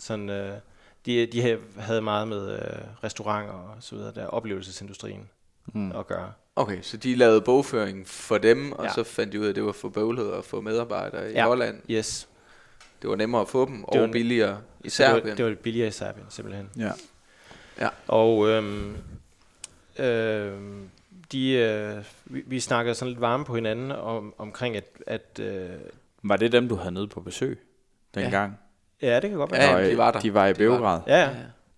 Sådan, øh, de, de havde- havde meget med øh, restauranter og så videre, der oplevelsesindustrien Mm. at gøre. Okay, så de lavede bogføring for dem, og Ja. så fandt de ud af, at det var for bøvlet at få medarbejdere i Ja. Holland. Yes. Det var nemmere at få dem, Det og var- billigere i Det Serbien. var, det var billigere i Serbien, simpelthen. Ja. Og øhm, øhm, de, øh, vi, vi snakkede sådan lidt varme på hinanden om, omkring, at, at øh, Var det dem, du havde nede på besøg dengang? ja, det kan godt være. Ja, jamen, de var der. De var i De var der. Beograd. Ja, ja.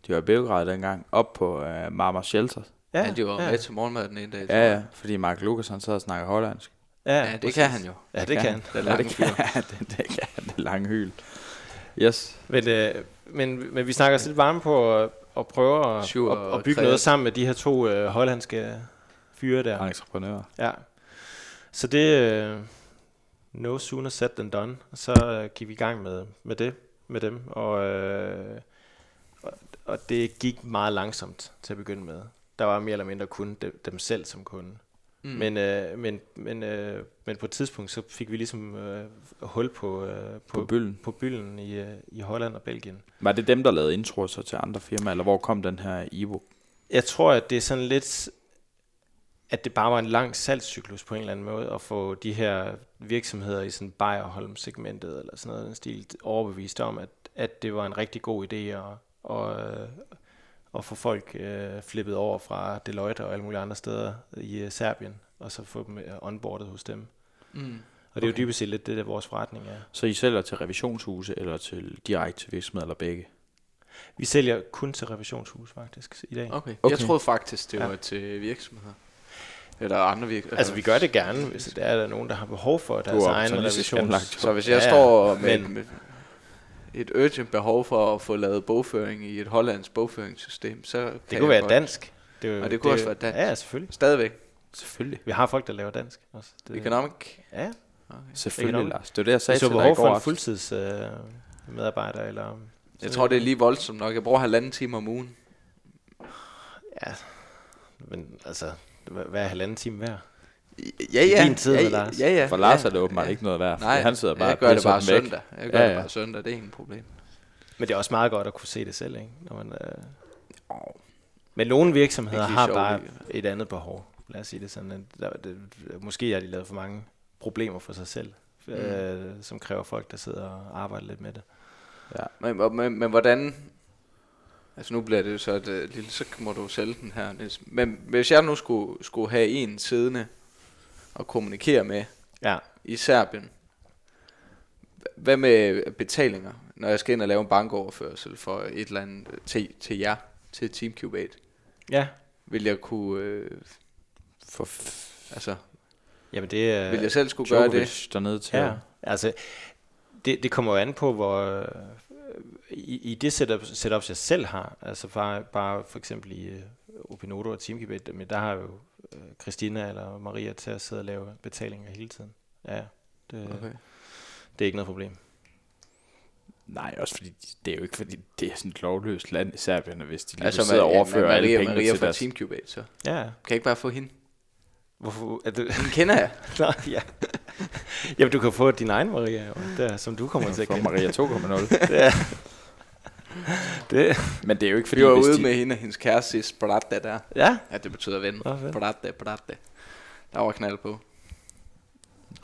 De var i Beograd dengang. Op på uh, Marmar Shelter. Ja, Ja, de var ja. med til morgenmad den ene dag. Ja, ja. Fordi Mark Lucas, han sad og snakkede hollandsk. Ja, Ja, det kan han jo. Ja, det kan han. Den Ja, det kan han. det, det kan han. Det lange hyl. Yes. Men, øh, men, men vi snakker os lidt varme på at, at prøve at, Sure, at, at bygge noget sammen med de her to øh, hollandske fyre der. Entreprenør. Ja. Så det øh, no sooner said than done. Og så øh, gik vi i gang med, med det med dem. Og, øh, og, og det gik meget langsomt til at begynde med. Der var mere eller mindre kun dem, dem selv som kunde. Mm. Men, øh, men, men, øh, men på et tidspunkt, så fik vi ligesom øh, hul på, øh, På på, bylden. på bylden i, øh, i Holland og Belgien. Var det dem, der lavede introer så til andre firmaer, eller hvor kom den her Ivo? Jeg tror, at det er sådan lidt, at det bare var en lang salgscyklus på en eller anden måde, at få de her virksomheder i sådan Bayerholm-segmentet eller sådan noget den stil overbevist om, at, at det var en rigtig god idé at, at, øh, at få folk øh, flippet over fra Deloitte og alle mulige andre steder i øh, Serbien, og så få dem øh, onboardet hos dem. Mm. Og det er jo dybest set lidt det, der vores forretning er. Så I sælger til revisionshuse, eller til direkte til virksomheder, eller begge? Vi sælger kun til revisionshus faktisk i dag. Okay. okay. Okay. Jeg troede faktisk, det Ja. var til virksomheder. Eller andre virksomheder. Altså vi gør det gerne, hvis der er der nogen, der har behov for deres er egen anlagt. Så hvis jeg Ja, står med, Men- med et urgent behov for at få lavet bogføring i et hollandsk bogføringssystem, så kan Det kunne være godt. dansk. Det, er jo- Og det kunne også være dansk. Ja, selvfølgelig. Stadigvæk. Selvfølgelig. Vi har folk, der laver dansk også. Det, Economic. ja, Okay. Selvfølgelig, Ikke Lars. Det var det, jeg sagde til dig behov for en fuldtids øh, medarbejder, eller... Jeg tror, det er lige voldsomt nok. Jeg bruger halvanden time om ugen. Ja, men altså, hvad er halvanden time værd? Ja, ja. din tid, ja, ja, Lars? ja, ja. For Lars ja, er det åbenbart ja. ikke noget værd. Nej, han sidder bare jeg gør det bare væk. søndag. Jeg gør Ja, ja, det bare søndag, det er ingen problem. Men det er også meget godt at kunne se det selv, ikke? Når man, øh... Men nogle virksomheder har sjovt, bare ikke? et andet behov. Lad os sige det sådan. At der, det, måske har de lavet for mange problemer for sig selv, Mm. øh, som kræver folk, der sidder og arbejder lidt med det. Ja. Men, men, men hvordan... Altså nu bliver det jo så et øh, lille, så må du sælge den her. Niels. Men hvis jeg nu skulle, skulle have en siddende og kommunikere med Ja. i Serbien, hvad med betalinger, når jeg skal ind og lave en bankoverførsel for et eller andet øh, til, til jer, til Team Cube 8? Ja. Vil jeg kunne, øh, For altså, Jamen det er... vil jeg selv skulle gøre det? Djokovic dernede til. Ja, altså, det, det kommer jo an på, hvor i, i det setup, setup, jeg selv har, altså bare, bare for eksempel i uh, Opinodo og Teamkeeper, men der har jo uh, Christina eller Maria til at sidde og lave betalinger hele tiden. Ja, det, okay. Det er ikke noget problem. Nej, også fordi det er jo ikke fordi, det er sådan et lovløst land i Serbien, hvis de lige Altså, sidder og overfører alle Maria, pengene Maria til fra deres... Team Cube 8, så Ja, kan jeg ikke bare få hende? hvorfor? Er det, Den kender jeg. Nå, ja. Jamen, du kan få din egen Maria, jo, der, som du kommer til at kende. Maria 2.0. Ja. Det, Men det er jo ikke fordi, Vi var ude de... med hende og hendes kæreste Bratta der. ja, Ja, det betyder ven. Bratta, Bratta. Der var knald på.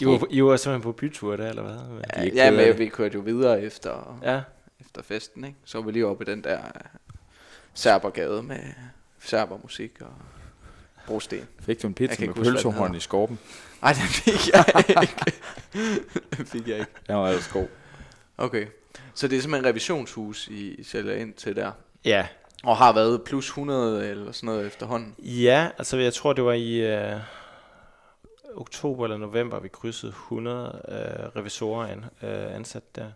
I var, I var simpelthen på bytur der, eller hvad? Men, Ja, ja men det. vi kørte jo videre efter, ja. efter festen, ikke? Så var vi lige oppe i den der øh, serbergade med serbermusik og brosten. Fik du en Jeg pizza med pølsehorn i skorpen? Nej, det fik jeg ikke. det fik jeg ikke. Den var ellers god. Okay. Så det er simpelthen revisionshus, I I sælger ind til der. Ja, Og har været plus 100 eller sådan noget efterhånden. Ja, altså jeg tror, det var i øh, oktober eller november, vi krydsede 100 øh, revisorer an, øh, ansat der.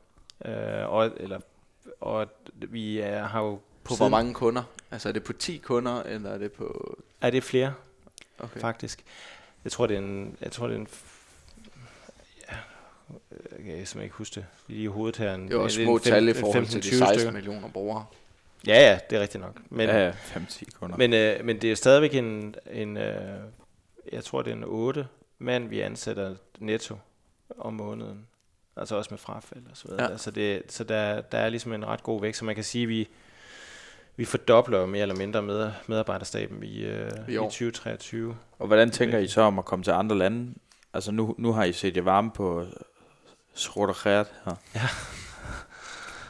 Øh, og, eller, og vi er, har jo... På hvor mange kunder? Altså er det på 10 kunder, eller er det på... Er det flere, Okay. faktisk? Jeg tror, det er en... Jeg tror, det er en jeg kan simpelthen ikke huske det lige i hovedet her. En, Det er også en små fem- tal i en forhold til de 15-20 16 stykker. millioner brugere. Ja, ja, det er rigtigt nok. Men, Ja, ja, 5-10 kunder. Men, øh, men det er stadigvæk en, en øh, jeg tror det er en 8 mand, vi ansætter netto om måneden. Altså også med frafald og så videre. Ja. Altså det, så der, der er ligesom en ret god vækst, så man kan sige, at vi, vi fordobler mere eller mindre med, medarbejderstaben i, øh, I i, år. 2023. Og hvordan tænker I så om at komme til andre lande? Altså nu, nu har I set jer varme på Srotakert her.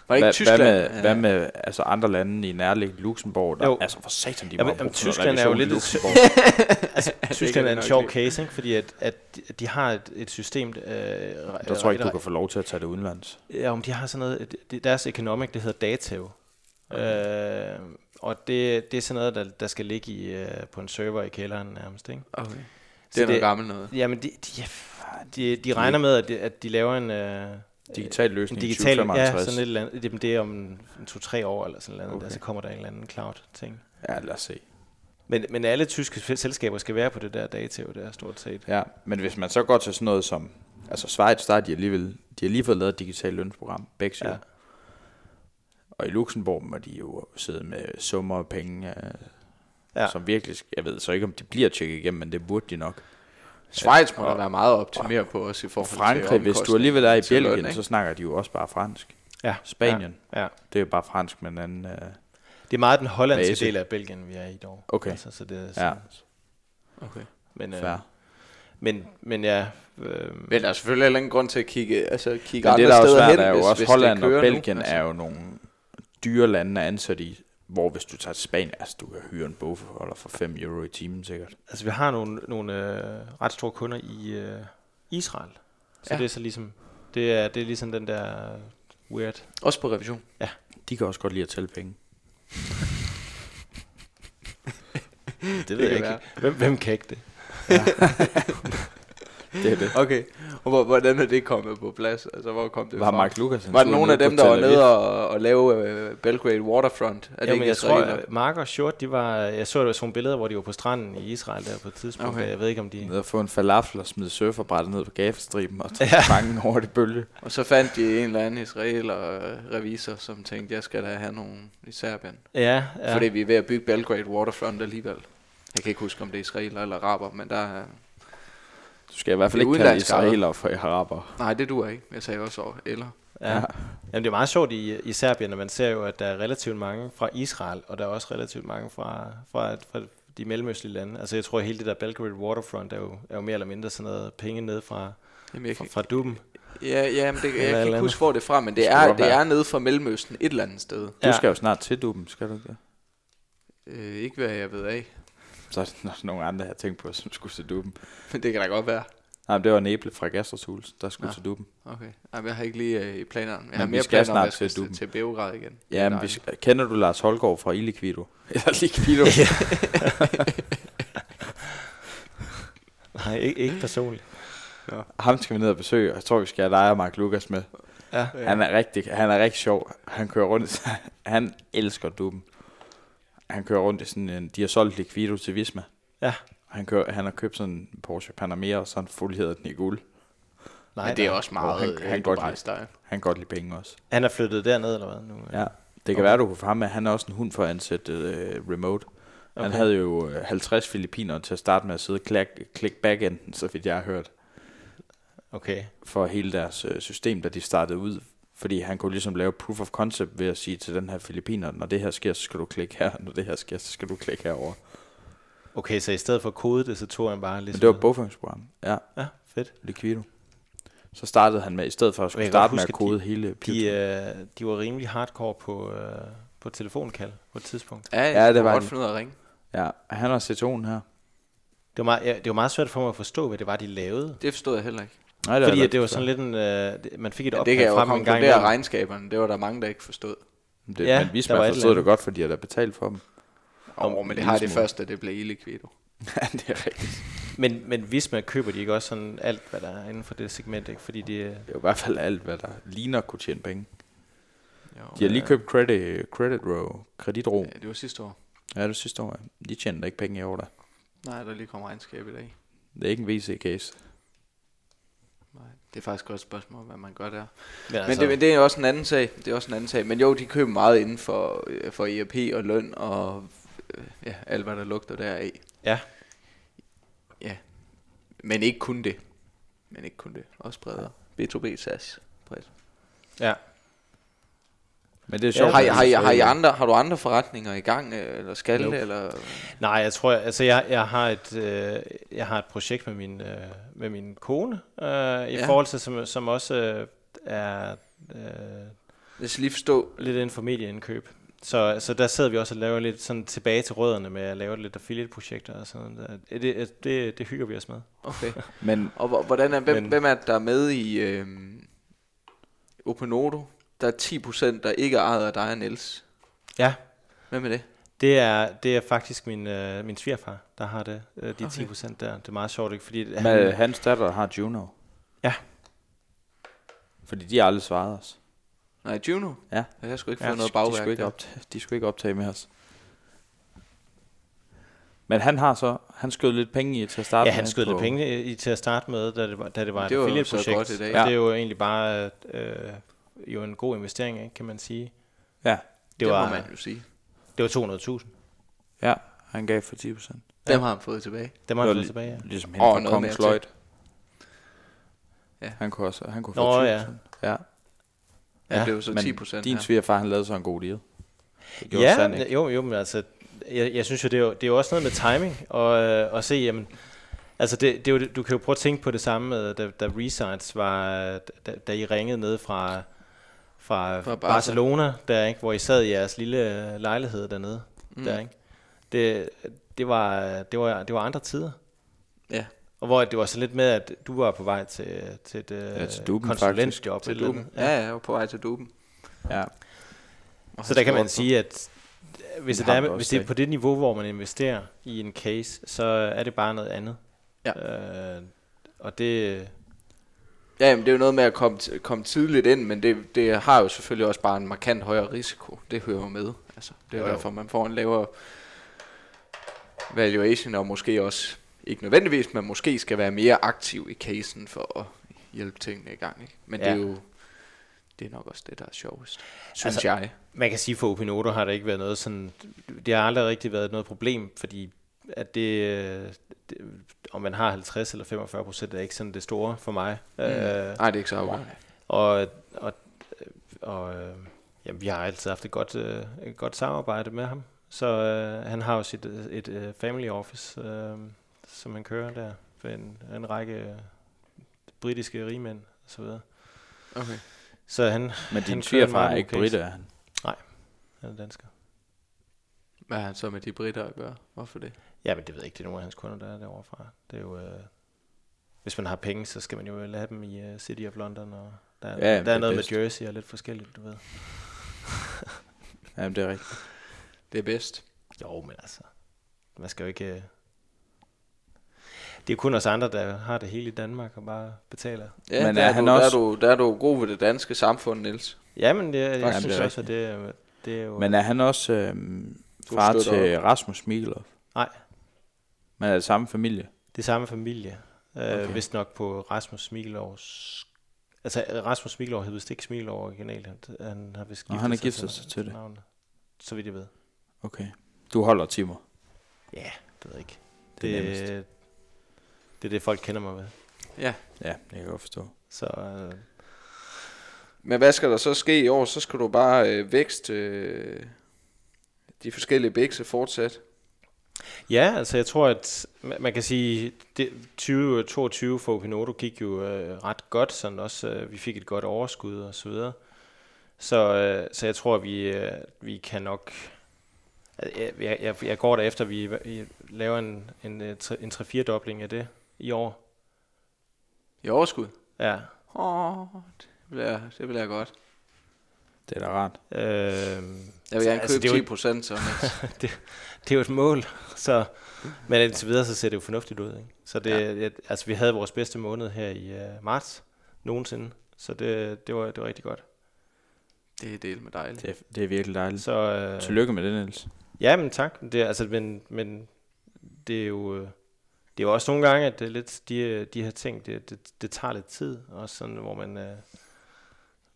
Var det ikke Hvad, Tyskland? hvad, med, Ja. hvad med altså andre lande i nærliggende Luxembourg? Der, Jo. altså for satan, de var brug for Tyskland er jo lidt. Altså, Tyskland er en sjov case, ikke? fordi at, at de- har et, et system... Øh, Der tror jeg ikke, du kan få lov til at tage det udenlands. Ja, om de har sådan noget, det- det, deres economic, det hedder Dateo. Okay. Øh, og det, det er sådan noget, der, der skal ligge i, øh, på en server i kælderen nærmest, ikke? Okay. Så Det er noget gammelt noget. Jamen, de, de, de, de regner med, at de, at de laver en, øh, Digital en løsning digital, i ja, 2055. sådan et eller andet, det, det er om en to-tre år eller sådan noget, okay. Der så kommer der en eller anden cloud-ting. Ja, lad os se. Men, men alle tyske selskaber skal være på det der Dateo, der stort set. Ja, men hvis man så går til sådan noget som... Altså Schweiz, der de alligevel... De har lige fået lavet et digitalt lønsprogram, begge ja. Og i Luxembourg må de jo sidde med summer af penge, øh, ja. som virkelig... Jeg ved så ikke, om de bliver tjekket igennem, men det burde de nok. Schweiz må da Og- være meget optimeret på os i forhold til Frankrig, hvis du alligevel er i til løn, Belgien, ikke? så snakker de jo også bare fransk. Ja. Spanien, Ja. ja. det er jo bare fransk med en anden... Øh, Det er meget den hollandske Base. del af Belgien, vi er i dog. Okay. Altså, så det er ja, sådan, Okay. men, øh, fair. men, men ja, øh, Men der er selvfølgelig heller ingen grund til at kigge, altså, kigge Men andre det, der er jo steder svært, hen, er jo hvis, også hvis Holland og Belgien nu. er jo nogle dyre lande at ansætte i, hvor hvis du tager til Spanien, altså du kan hyre en bogforholder for 5 euro i timen sikkert. altså vi har nogle, nogle øh, ret store kunder i øh, Israel. Så Ja. ja. det er så ligesom, det er, det er ligesom den der weird. Også på revision. De kan også godt lide at tælle penge. Det ved kan jeg ikke. Hvem, hvem kan ikke det? Det er det. Okay, og hvor, hvordan er det kommet på plads? Altså, hvor kom det Var fra? Mark Lucas Var det nogle af dem, der var nede og, og lave uh, Belgrade Waterfront? Er det Jamen, ikke jeg tror, at Mark og Short, de var, jeg så der var sådan nogle billeder, hvor de var på stranden i Israel der på et tidspunkt. Okay. Jeg ved ikke, om de... Nede og få en falafel og smide surferbrættet ned på gaffestriben og tage fangen over det bølge. Og så fandt de en eller anden israeler øh, revisor, som tænkte, jeg skal da have nogen i Serbien. Ja, Ja. ja. Fordi vi er ved at bygge Belgrade Waterfront alligevel. Jeg kan ikke huske, om det er israeler eller araber, men der er... Du skal i hvert fald er ikke kalde israeler for araber. Nej, det duer ikke. Jeg sagde også over eller. Ja. Jamen, det er meget sjovt i, i Serbien, at man ser jo, at der er relativt mange fra Israel, og der er også relativt mange fra, fra, fra de mellemøstlige lande. Altså jeg tror, at hele det der Belgrade Waterfront er jo, er jo mere eller mindre sådan noget penge ned fra, Jamen, jeg, fra, fra Duben. Ja, ja men det, jeg Eller kan ikke huske, hvor det er fra, men det er, det er nede fra Mellemøsten et eller andet sted. Du Ja. skal jo snart til Duben, skal du ikke det? Øh, ikke hvad jeg ved af, Så er der også nogle andre, jeg har tænkt på, som skulle til Duben. men det kan da godt være. Nej, men det var Neble fra Gastroshuls, der skulle Nå. til Duben. Okay. Jamen, jeg har ikke lige øh, i planerne. Jeg Men har vi mere skal planer om, snart at jeg skal til Duben. til, Beograd igen. Ja, men vi, Nej. skal- kender du Lars Holgaard fra Iliquido? Eller Liquido? Nej, ikke, ikke personligt. Ham skal vi ned og besøge, og jeg tror, vi skal have dig og Mark Lukas med. Ja. Ja. Han er rigtig, han er rigtig sjov. Han kører rundt, han elsker Duben. Han kører rundt i sådan en, de har solgt Liquido til Visma. Ja. Han, kører, han har købt sådan en Porsche Panamera, og så han folieret den i guld. Nej, Men det er nej. også meget han- han, han han godt lide. style. Han godt lide penge også. Han er flyttet derned, eller hvad? Nu? Ja. Det kan okay. være, du kunne få ham med. Han er også en hund for at ansætte øh, remote. Okay. Han havde jo øh, 50 filipiner til at starte med at sidde og klik, klik backenden, så vidt jeg har hørt, Okay. for hele deres øh, system, da de startede ud. Fordi han kunne ligesom lave proof of concept ved at sige til den her filipiner, når det her sker, så skal du klikke her, når det her sker, så skal du klikke herover. Okay, så i stedet for at kode det, så tog han bare lidt... Men det var bogføringsprogram. Ja, Ja, fedt. Liquido. Så startede han med, i stedet for at skulle starte med at kode de- hele De, øh, de var rimelig hardcore på, øh, på telefonkald på et tidspunkt. Ja, Ja, ja det var godt han. finde ud af at ringe. Ja, han har CTO'en her. Det var, meget, ja, det var meget svært for mig at forstå, hvad det var, de lavede. Det forstod jeg heller ikke. Nej, Fordi er at det var sådan lidt en... Øh, det- man fik et Ja, opkald det kan jeg jo frem en gang imellem. regnskaberne. Det var der mange, der ikke forstod. Det, Ja, men der Visma forstod det godt, fordi jeg der betalt for dem. Åh, oh, men det har det første, det blev illikvido. ja, det er rigtigt. Men, men Visma køber de ikke også sådan alt, hvad der er inden for det segment, ikke? Fordi de... øh, Det er jo i hvert fald alt, hvad der ligner kunne tjene penge. Jo, De har lige købt Credit, credit Row, Kreditro. Ja, det var sidste år. Ja, det var sidste år. ja. De tjener ikke penge i år da. Nej, der lige kom regnskab i dag. Det er ikke en VC-case. Det er faktisk et godt spørgsmål, hvad man gør der. Men, altså, det, men det er også en anden sag. Det er også en anden sag. Men jo, de køber meget inden for, øh, for ERP og løn og øh, ja, alt, hvad der lugter deraf. Ja. Ja. Men ikke kun det. Men ikke kun det. Også bredere. B2B SaaS. Bredt. Ja. Men det er Ja, sjovt. Har, I, at har, I, de har, I andre, har du andre forretninger i gang, øh, eller skal Nope. det, eller? Nej, jeg tror, altså jeg, jeg, har et, øh, jeg har et projekt med min, øh, med min kone, øh, i Ja. forhold til, som, som også øh, er øh, Lad os lige forstå. lidt inden for medieindkøb. Så, så der sidder vi også og laver lidt sådan tilbage til rødderne med at lave lidt affiliate-projekter og sådan noget. Det, det, det, det hygger vi os med. Okay. Men Og hvor- hvordan er, hvem, Men- hvem er det, der er med i øh, Openodo? Der er 10%, der ikke er ejet af dig og Niels. Ja, Hvem er det? det er, det er faktisk min, øh, min svigerfar, der har det, øh, de Okay. 10 procent der. Det er meget sjovt, ikke? Fordi med, hans datter har Juno. Ja. Fordi de har aldrig svaret os. Nej, Juno? Ja. Jeg har sgu ikke Ja, fået noget de, bagværk skulle ikke optage, de skulle ikke optage med os. Men han har så, han skød lidt penge i til at starte Ja, han med skød på- lidt penge i til at starte med, da det var, da det var Det et affiliate-projekt. så godt i dag. Og Ja. det er jo egentlig bare øh, jo en god investering, ikke, kan man sige. Ja, Det, Det, det var, må man jo sige. det var 200.000. ja, han gav for 10 procent. Dem har han fået tilbage. Dem har han var fået tilbage, ja. Ligesom Og hende fra Kongens. Lloyd. Ja. Han kunne også, han kunne Nå, få 20 ja. Ja. Ja, det blev så Men 10 procent din svigerfar, han lavede så en god deal. Det gjorde Ja, Sand jo, jo, men altså, jeg, jeg synes jo, det er jo, det er jo også noget med timing, og, øh, og se, jamen, altså, det, det er jo, du kan jo prøve at tænke på det samme, med, da, da Resides var, da, da I ringede ned fra, fra, Fra Barca. Barcelona, der, ikke, hvor I sad i jeres lille øh, lejlighed dernede, mm. der, ikke? Det, det, var, det, var, det var andre tider. Ja. Og hvor det var så lidt med, at du var på vej til, til et Ja, til øh, Duben, konsulentjob. Til Duben. Ja, ja, jeg var på vej til Duben. Ja. Og Så der kan man sige, at hvis, Det er, hvis det er på det niveau, hvor man investerer i en case, så er det bare noget andet. Ja. Øh, og det... Ja, jamen, det er jo noget med at komme, komme tidligt ind, men det, det har jo selvfølgelig også bare en markant højere risiko. Det hører jo med. Altså, det er jo Jo, derfor, man får en lavere valuation, og måske også, ikke nødvendigvis, men måske skal være mere aktiv i casen for at hjælpe tingene i gang. Ikke? Men ja. det er jo det er nok også det, der er sjovest, synes Altså, altså, jeg. Man kan sige, for Opinoto har der ikke været noget sådan... Det har aldrig rigtig været noget problem, fordi at det, øh, det om man har 50 eller 45 procent, er ikke sådan det store for mig. Mm. Øh, Nej, det er ikke så afgørende. Og, og, og øh, jamen, vi har altid haft et godt, øh, et godt samarbejde med ham. Så øh, han har jo sit øh, et øh, family office, øh, som han kører der, for en, en række øh, britiske rigmænd og så videre. Okay. Så han, Men han din svigerfar er ikke britter, er han? han er dansker. Hvad har han så med de britter at gøre? Hvorfor det? Ja, men det ved jeg ikke, det er nogle af hans kunder, der er derovre fra. Det er jo, øh, hvis man har penge, så skal man jo lade dem i uh, City of London, og der, Ja, der er er noget bedst. med Jersey og lidt forskelligt, du ved. Jamen, det er rigtigt. Det er bedst. Jo, men altså, man skal jo ikke... øh, Det er kun os andre, der har det hele i Danmark og bare betaler. Ja, Men der, er er han du, også- der, er du, der er du god ved det danske samfund, Niels. Ja, men det, jeg Jamen, synes det er også, at det, er- det er jo... Men er han også øhm, far til Rasmus Mikkelov? Nej. Men er det samme familie? Det er samme familie. Okay. Okay. Øh, vist nok på Rasmus Smiglovs... Altså, Rasmus Smigelov hed vist ikke Smigelov originalt. Han, han har vist Nå, giftet han har sig giftet sig til det. navnet. Så vidt jeg ved. Okay. Du holder Timur. Ja, det ved jeg ikke. Det er Det, nemmest. det, det er det, folk kender mig ved. Ja. Ja, det kan jeg godt forstå. Så øh, Men hvad skal der så ske i år? Så skal du bare øh, vækste øh, de forskellige bikse fortsat. Ja, altså jeg tror, at man, kan sige, det, 2022 for Opinoto gik jo øh, ret godt, sådan også øh, vi fik et godt overskud og så videre. Så, øh, så jeg tror, at vi, øh, vi kan nok... altså, Jeg, jeg, jeg, går der efter, at vi, vi laver en, en, øh, tre- en 3-4 dobling af det i år. I overskud. Ja. Åh, det bliver, det bliver godt. Det er da rart. Øh, Jeg vil gerne Altså, købe det er jo 10 procent, så det er jo et mål, så, men indtil videre, så ser det jo fornuftigt ud. Ikke? Så det, Ja. altså, vi havde vores bedste måned her i uh, marts nogensinde, så det, det, var, det var rigtig godt. det er del med dejligt. Det er, det er virkelig dejligt. Så, øh, Tillykke med det, Niels. Ja, men tak. Det, er- altså, men, men det er jo... øh, Det er jo også nogle gange, at det er lidt, de, de her ting, det, det, det tager lidt tid, også sådan, hvor man, øh,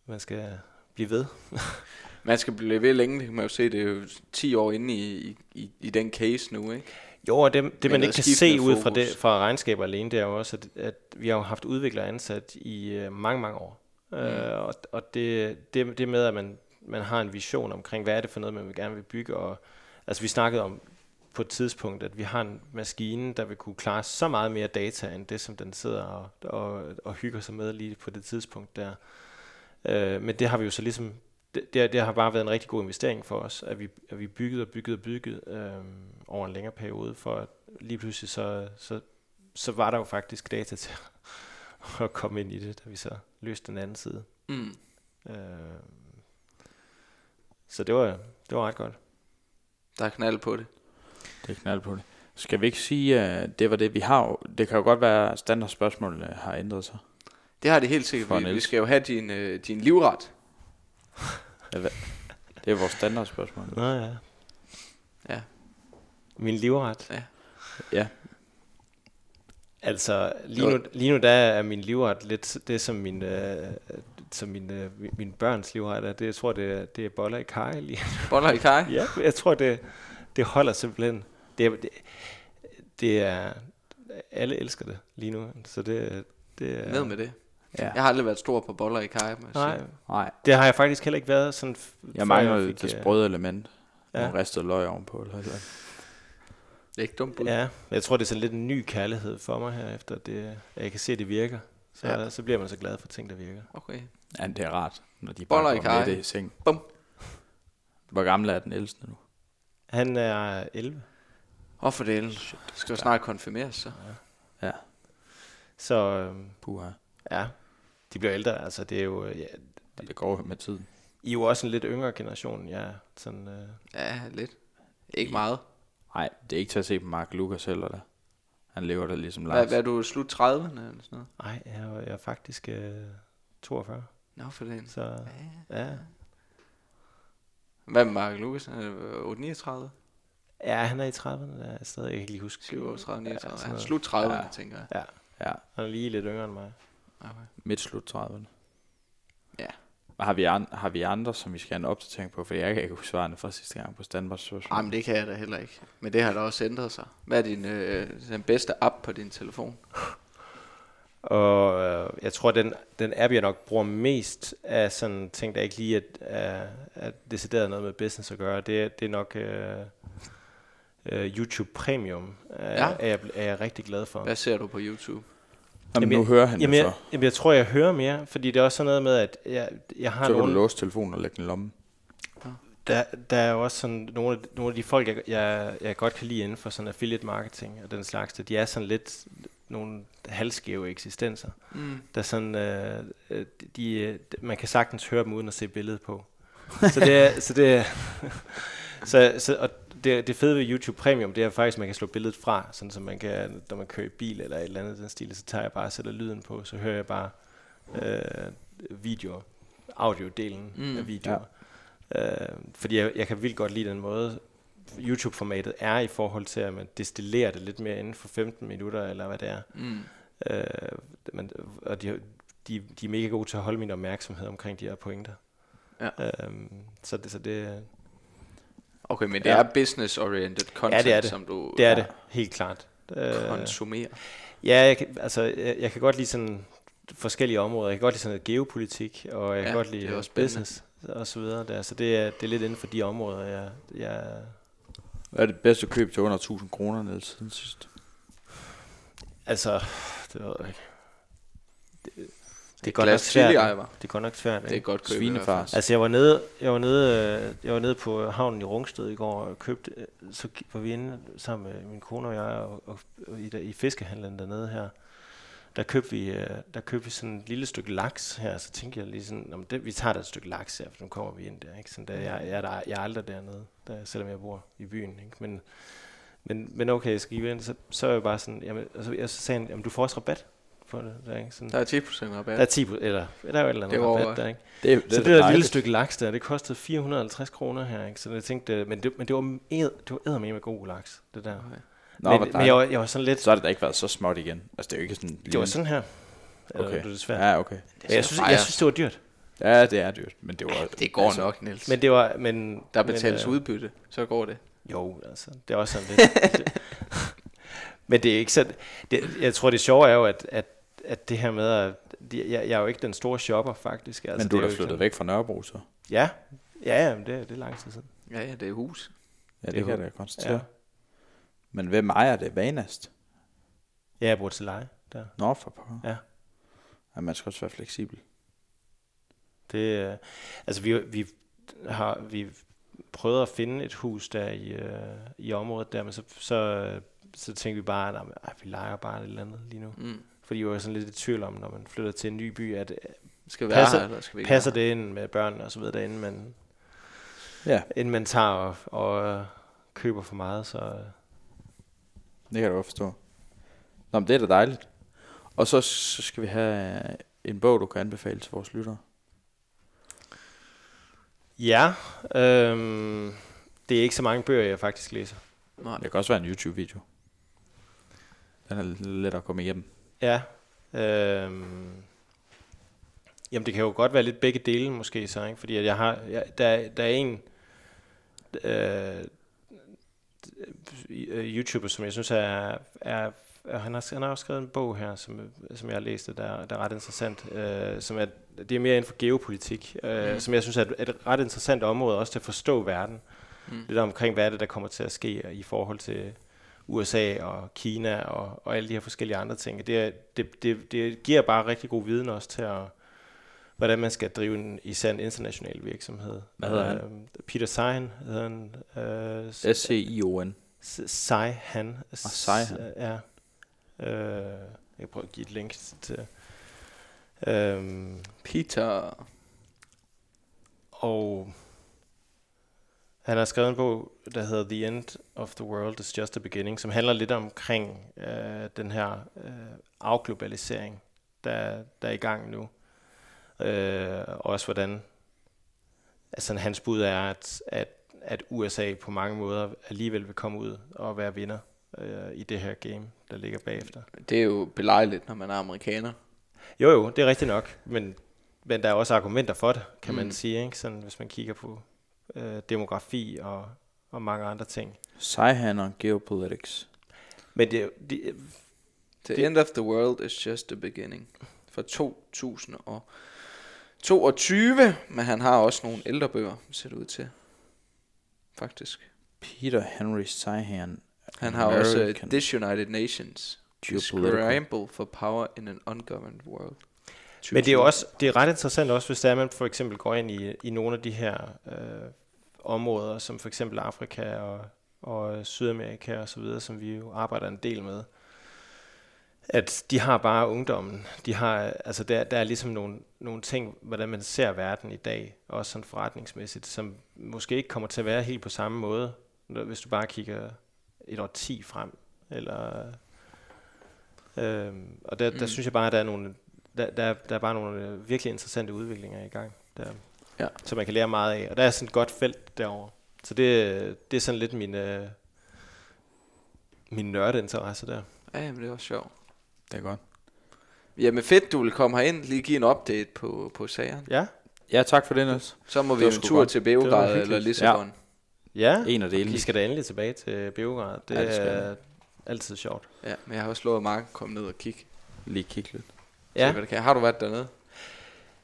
man skal blive ved. Man skal blive ved længe, det kan man jo se, det er jo 10 år inde i, i, i den case nu, ikke? Jo, og det, det man ikke kan se ud fra, fokus. det, fra regnskaber alene, det er jo også, at, at vi har jo haft udviklere ansat i øh, mange, mange år. Mm. Øh, og og det, det, det med, at man, man har en vision omkring, hvad er det for noget, man gerne vil bygge. Og, altså vi snakkede om på et tidspunkt, at vi har en maskine, der vil kunne klare så meget mere data, end det, som den sidder og, og, og hygger sig med lige på det tidspunkt der. Øh, men det har vi jo så ligesom, det, det, det har bare været en rigtig god investering for os, at vi, at vi byggede og byggede og byggede øh, over en længere periode, for at lige pludselig så, så, så var der jo faktisk data til at komme ind i det, da vi så løste den anden side. Mm. Øh, så det var, det var ret godt. Der er knald på det. Det er knald på det. Skal vi ikke sige, at det var det, vi har? Det kan jo godt være, at standardspørgsmålene har ændret sig. Det har det helt sikkert. Vi, vi skal jo have din, øh, din livret. Det er vores standardspørgsmål. Nå ja. Ja. Min livret. Ja. Ja. Altså, lige nu, lige nu der er min livret lidt det, som min, øh, som min, øh, min- børns livret er. Det, jeg tror, det er, det er boller i kaj lige Boller i kaj. Ja, jeg tror, det, det holder simpelthen. Det, det, det er... Alle elsker det lige nu. Så det, det er... Ned med det. Ja. Jeg har aldrig været stor på boller i kaj, jeg Nej, sige. Nej, det har jeg faktisk heller ikke været sådan... jeg mangler fik, det øh, sprøde element. Ja. Ja. Og ristet løg ovenpå. Eller, eller. Det er ikke dumt bud. Ja, jeg tror, det er sådan lidt en ny kærlighed for mig her, efter det, at jeg kan se, at det virker. Så, Ja. ja. så bliver man så glad for ting, der virker. Okay. Ja, det er rart, når de Boller bare i kommer det i seng. Bum. Hvor gammel er den ældste nu? Han er 11, Og for det skal jo snart konfirmeres, så. Ja, så øhm, puha. ja, de bliver ældre. Altså, det er jo, ja, Og det går med tiden. I er jo også en lidt yngre generation, ja. Sådan, øh, Ja, lidt. Ikke meget. Nej, det er ikke til at se på Mark Lucas heller da. Han lever der ligesom Hvad, Lars. hvad er du slut 30'erne eller sådan noget? ej, jeg er, jeg er faktisk øh, 42, Nå, for det. så ja. Hvad med Mark Lucas? Er det 8, 39? Ja, han er i 30'erne, der er stadig, jeg kan ikke lige huske. 37, 39? sådan Ja, noget. slut 30'erne, Ja. tænker jeg. Ja, Ja, han er lige lidt yngre end mig. Okay. midt slut 30'erne. Ja. Og har vi, an, har vi andre, som vi skal have en opdatering på? For jeg kan ikke huske svarene fra sidste gang på standardspørgsmål. Ej, men det kan jeg da heller ikke. Men det har da også ændret sig. Hvad er din, øh, den bedste app på din telefon? Og øh, jeg tror, den, den app, jeg nok bruger mest af sådan ting, der ikke lige er, er, er decideret noget med business at gøre, det, er- det er nok øh, øh, YouTube Premium. Er, Ja. er, jeg, er jeg rigtig glad for. Hvad ser du på YouTube? Jamen, Jamen, nu hører han Jamen, jo så. jeg, jamen, jeg tror, jeg hører mere, fordi det er også sådan noget med, at jeg, jeg har Så kan du nogle, låse telefonen og lægge den i lommen. der, der er jo også sådan nogle af, nogle af de folk, jeg, jeg, jeg godt kan lide inden for sådan affiliate marketing og den slags, der, de er sådan lidt nogle halvskæve eksistenser, Mm. der sådan, øh, øh, de, øh, man kan sagtens høre dem uden at se billedet på. Så det er, så det er, så, så, og det, det fede ved YouTube Premium, det er faktisk, at man kan slå billedet fra, sådan så man kan, når man kører i bil eller et eller andet den stil, så tager jeg bare og sætter lyden på, så hører jeg bare øh, videoer, audiodelen Mm, af videoer. Ja. Øh, fordi jeg, jeg kan vildt godt lide den måde, YouTube-formatet er i forhold til, at man destillerer det lidt mere inden for 15 minutter, eller hvad det er. Mm. Øh, men, og de, de, de er mega gode til at holde min opmærksomhed omkring de her pointer. Ja. Øhm, så, det, så det, Okay, men det Ja. er business-oriented content, Ja, det er det. som du det er det, helt klart. Øh, konsumerer. ja, jeg kan, altså, jeg, jeg kan godt lide sådan forskellige områder. Jeg kan godt lide sådan noget geopolitik, og jeg kan Ja, godt lide det også business og så videre. Der. Så det er, det er lidt inden for de områder, jeg, jeg Hvad er det bedste køb til under 1000 kroner ned siden sidst? altså, det ved jeg ikke. Det, det, er godt nok svært. Det er godt nok svært. Det er ikke? godt køb. Svinefars. Altså jeg var nede, jeg var nede, øh, jeg var nede på havnen i Rungsted i går og købte, øh, så var vi inde sammen med min kone og jeg og, og, og i, der, i fiskehandlen dernede her. Der købte vi, øh, der købte vi sådan et lille stykke laks her, så tænkte jeg lige sådan, "Nå, men det, vi tager da et stykke laks her, for nu kommer vi ind der, ikke? Sådan der, jeg, jeg, er der, jeg er aldrig dernede, der, selvom jeg bor i byen, ikke? Men, men, men okay, skal I ind, så, så er jeg bare sådan, jamen, altså, jeg så sagde han, jamen, du får også rabat på det, der, ikke? Sådan, Der er 10% rabat. der er 10 eller, der er jo et eller Det andet var rabat der, ikke? Det, Det så det da der lille stykke laks der, det kostede 450 kroner her, ikke? Så jeg tænkte, men det, men det var ed, det var eddermame med god laks, det der. Okay. Nå, men, men dejligt. jeg var, jeg var sådan lidt, Så har det da ikke været så småt igen. Altså, det er jo ikke sådan... det var sådan her. Eller, Okay. Det er desværre. Ja, okay. Men jeg synes, jeg synes, det var dyrt. Ja, det er dyrt, men det var... Det går altså, nok, Niels. Men det var, men... der betales men, øh, udbytte, så går det. Jo, altså, det er også sådan lidt. det, men det er ikke sådan... Det, jeg tror, det sjove er jo, at, at, at det her med, at jeg, jeg er jo ikke den store shopper, faktisk. Altså, Men du det er da flyttet sådan- væk fra Nørrebro, så. Ja, ja, ja det, det er lang tid siden. Ja, ja, det er hus. Ja, Det det, kan jeg da konstatere. Ja. Men hvem ejer det? Vanast? Ja, jeg bor til leje der. Nå, for pokker. Ja. ja. man skal også være fleksibel. Det, øh, altså vi, vi har vi prøvet at finde et hus der i, øh, i området der, men så, så, øh, så tænkte vi bare, at vi leger bare et eller andet lige nu. Mm. Fordi vi var sådan lidt i tvivl om, når man flytter til en ny by, at øh, Skal være Passer- her, eller skal vi passer være det ind med børn og så videre, inden man, Ja, inden man tager og, og øh, køber for meget, så... Øh, det kan jeg godt forstå. Nå, men det er da dejligt. Og så, så skal vi have en bog, du kan anbefale til vores lyttere. ja, øh, det er ikke så mange bøger, jeg faktisk læser. Nej, Det kan også være en YouTube-video. Den er lidt let at komme igennem. Ja. Øhm, jamen det kan jo godt være lidt begge dele måske så, ikke? Fordi at jeg har, jeg, der, der er en øh, øh, YouTuber, som jeg synes er, er er- han har, han har også skrevet en bog her, som, som jeg har læst, der, der er ret interessant, øh, som er, det er mere inden for geopolitik, øh, Mm. som jeg synes er et, et ret interessant område også til at forstå verden. Mm. Lidt omkring, hvad er det, der kommer til at ske i forhold til USA og Kina og, og alle de her forskellige andre ting. Det, er, det, det, det giver bare rigtig god viden også til, at, hvordan man skal drive en, især en international virksomhed. Hvad hedder han? Øh, Peter Sagan hedder han. Øh, s- S-C-I-O-N. S- Sejhan. S- Sejhan. Ja. Øh, jeg kan prøve at give et link til. Øhm, Peter. og han har skrevet en bog, der hedder The End of the World is Just a Beginning, som handler lidt omkring øh, den her øh, afglobalisering, der, der er i gang nu. Øh, og også hvordan, altså hans bud er, at, at, at USA på mange måder alligevel vil komme ud og være vinder øh, i det her game, der ligger bagefter. Det er jo belejligt, når man er amerikaner. Jo jo, det er rigtigt nok, men, men der er også argumenter for det, kan. Mm. man sige, ikke? Sådan, hvis man kigger på øh, demografi og, og mange andre ting. Sejhan og Geopolitics. Men det, det, The end of the world is just a beginning. Fra 2022, men han har også nogle ældre bøger, ser det ud til. Faktisk. Peter Henry Sejhan. Han har også uh, American. Disunited Nations. Scramble for power in an ungoverned world. Men det er jo også det er ret interessant også, hvis der man for eksempel går ind i, i nogle af de her øh, områder, som for eksempel Afrika og, og Sydamerika og så videre, som vi jo arbejder en del med. At de har bare ungdommen. De har, altså der, der er ligesom nogle, nogle ting, hvordan man ser verden i dag, også sådan forretningsmæssigt, som måske ikke kommer til at være helt på samme måde, hvis du bare kigger et år 10 frem. Eller, øhm, og der, der Mm. synes jeg bare, at der er nogle, der, der, der er bare nogle øh, virkelig interessante udviklinger i gang, der, Ja. som man kan lære meget af. Og der er sådan et godt felt derovre. Så det, det er sådan lidt min, øh, min nørdeinteresse der. Ja, men det er også sjovt. Det er godt. Jamen fedt, du vil komme herind, lige give en update på, på sagerne. Ja, Ja, tak for det, Niels. Så må Det vi var en tur godt. til var Beograd eller Lissabon. ja. En af Vi delene. skal da endelig tilbage til Beograd. Det, Ja, det er altid sjovt. Ja. men jeg har også lovet Mark at komme ned og kigge. Lige kigge lidt. Ja. Se, Ja, hvad det kan. Har du været dernede?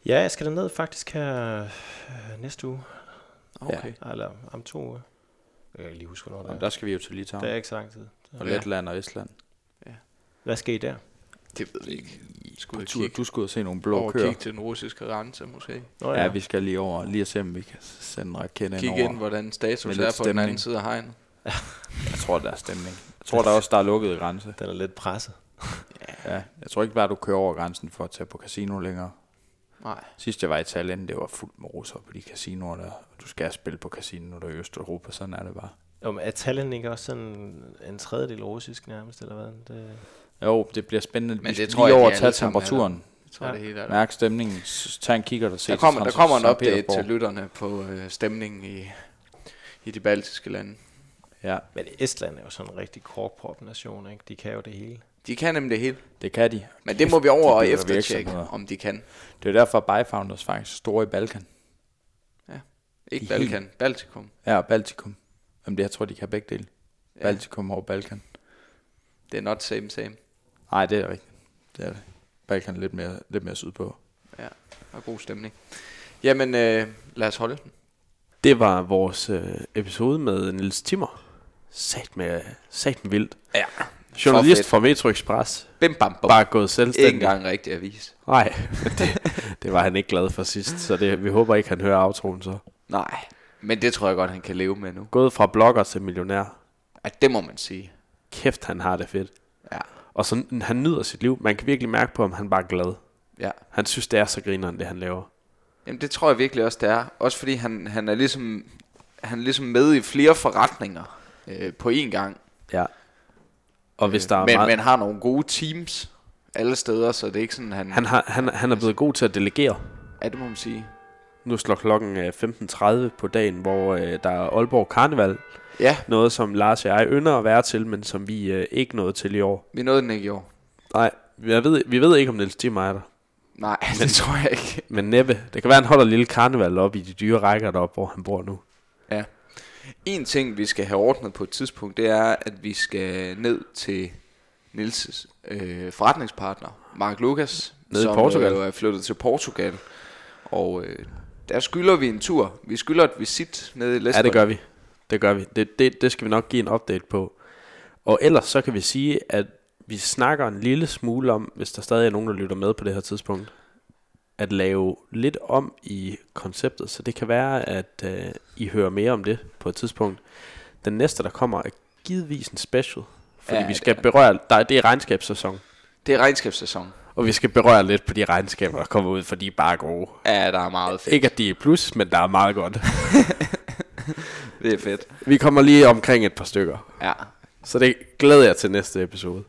Ja jeg skal derned faktisk her øh, næste uge. Okay. Eller om to uger. Jeg kan lige huske, hvornår det er. der skal vi jo til Litauen. Det er ikke så lang tid. Og Ja. Letland og Estland. Hvad skal I der? Det ved vi ikke. Skulle Du, kigge du skulle se nogle blå over køer. kigge til den russiske grænse måske. Nå, Ja, vi skal lige over, lige at se, om vi kan sende en raket ind Kigge over. ind, hvordan status er på den anden side af hegnet. Jeg tror, der er stemning. Jeg tror, der er også der er lukket grænse. Den er lidt presset. Ja, jeg tror ikke bare, du kører over grænsen for at tage på casino længere. Nej. Sidst jeg var i Italien, det var fuldt med russere på de casinoer der. Du skal spille på casino, når du er i Østeuropa, sådan er det bare. Jo, men er Tallinn ikke også sådan en tredjedel russisk nærmest, eller hvad? Det, Jo, det bliver spændende. Men det skal tror lige jeg, de over alle tage er temperaturen. Jeg tror, Ja. det hele er der. Mærk stemningen. Tag en kigger og se Der kommer, der kommer en update til lytterne på øh, stemningen i, i de baltiske lande. Ja, men Estland er jo sådan en rigtig korkprop-nation, ikke? De kan jo det hele. De kan nemlig det hele. det kan de. Men det må vi over de og eftertjekke, om de kan. Det er derfor, Byfounders faktisk er store i Balkan. Ikke De er helt- Balkan, Baltikum. Ja, Baltikum. Jamen det, jeg tror, de kan begge dele. Ja, Baltikum og Balkan. det er not same same. Nej, det er rigtigt. Det er det. Balkan er lidt mere, lidt mere sydpå. Og god stemning. Jamen, øh, lad os holde den. Det var vores øh, episode med Niels Timmer. Sat med, sat med vildt. Ja. Journalist fra Metro Express. Bim bam bum. Bare gået Ikke selvstændig. engang rigtig avis. Nej, men det, det var han ikke glad for sidst. Så det, vi håber ikke, han hører outroen så. Nej, men det tror jeg godt, han kan leve med nu. Gået fra blogger til millionær. At det må man sige. Kæft, han har det fedt. Ja. Og så han nyder sit liv. Man kan virkelig mærke på, om han bare er glad. Ja. Han synes, det er så grineren, det han laver. Jamen det tror jeg virkelig også, det er. Også fordi han, han er ligesom han er ligesom med i flere forretninger øh, på én gang. Ja. Og hvis Øh, der er men, meget... men har nogle gode teams alle steder, så det er ikke sådan, han... Han, har, han, han er blevet god til at delegere. Ja, det må man sige. Nu slår klokken øh, 15.30 på dagen, hvor øh, der er Aalborg Karneval. Ja, Noget, som Lars og jeg ynder at være til, men som vi øh, ikke nåede til i år. vi nåede den ikke i år. Nej, jeg ved, vi ved ikke, om Niels Timmer er der. Nej, det tror jeg ikke. Men næppe. Det kan være, han holder en lille karneval op i de dyre rækker deroppe, hvor han bor nu. En ting, vi skal have ordnet på et tidspunkt, det er, at vi skal ned til Nils' øh, forretningspartner, Mark Lucas, Nede i som Portugal. Øh, er flyttet til Portugal. Og øh, der skylder vi en tur. Vi skylder et visit nede i Lesbos. Ja, det gør vi. Det gør vi. Det, det, det skal vi nok give en update på. Og ellers så kan vi sige, at vi snakker en lille smule om, hvis der stadig er nogen, der lytter med på det her tidspunkt, at lave lidt om i konceptet. Så det kan være, at øh, I hører mere om det på et tidspunkt. Den næste, der kommer, er givetvis en special. Fordi Ja, vi det skal er- berøre, der, det er regnskabssæson. Det er regnskabssæson. Og vi skal berøre lidt på de regnskaber, der kommer ud, for de er bare gode. Ja, der er meget fedt. Ikke at de er plus, men der er meget godt. Det er fedt. Vi kommer lige omkring et par stykker. Ja. Så det glæder jeg til næste episode.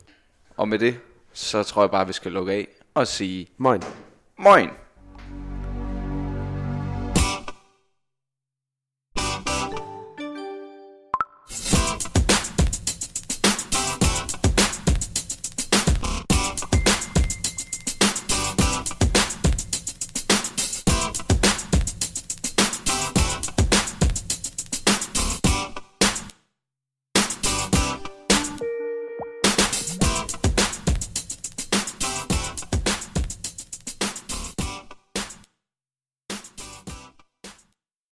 Og med det, så tror jeg bare, vi skal lukke af og sige Moin. Moin.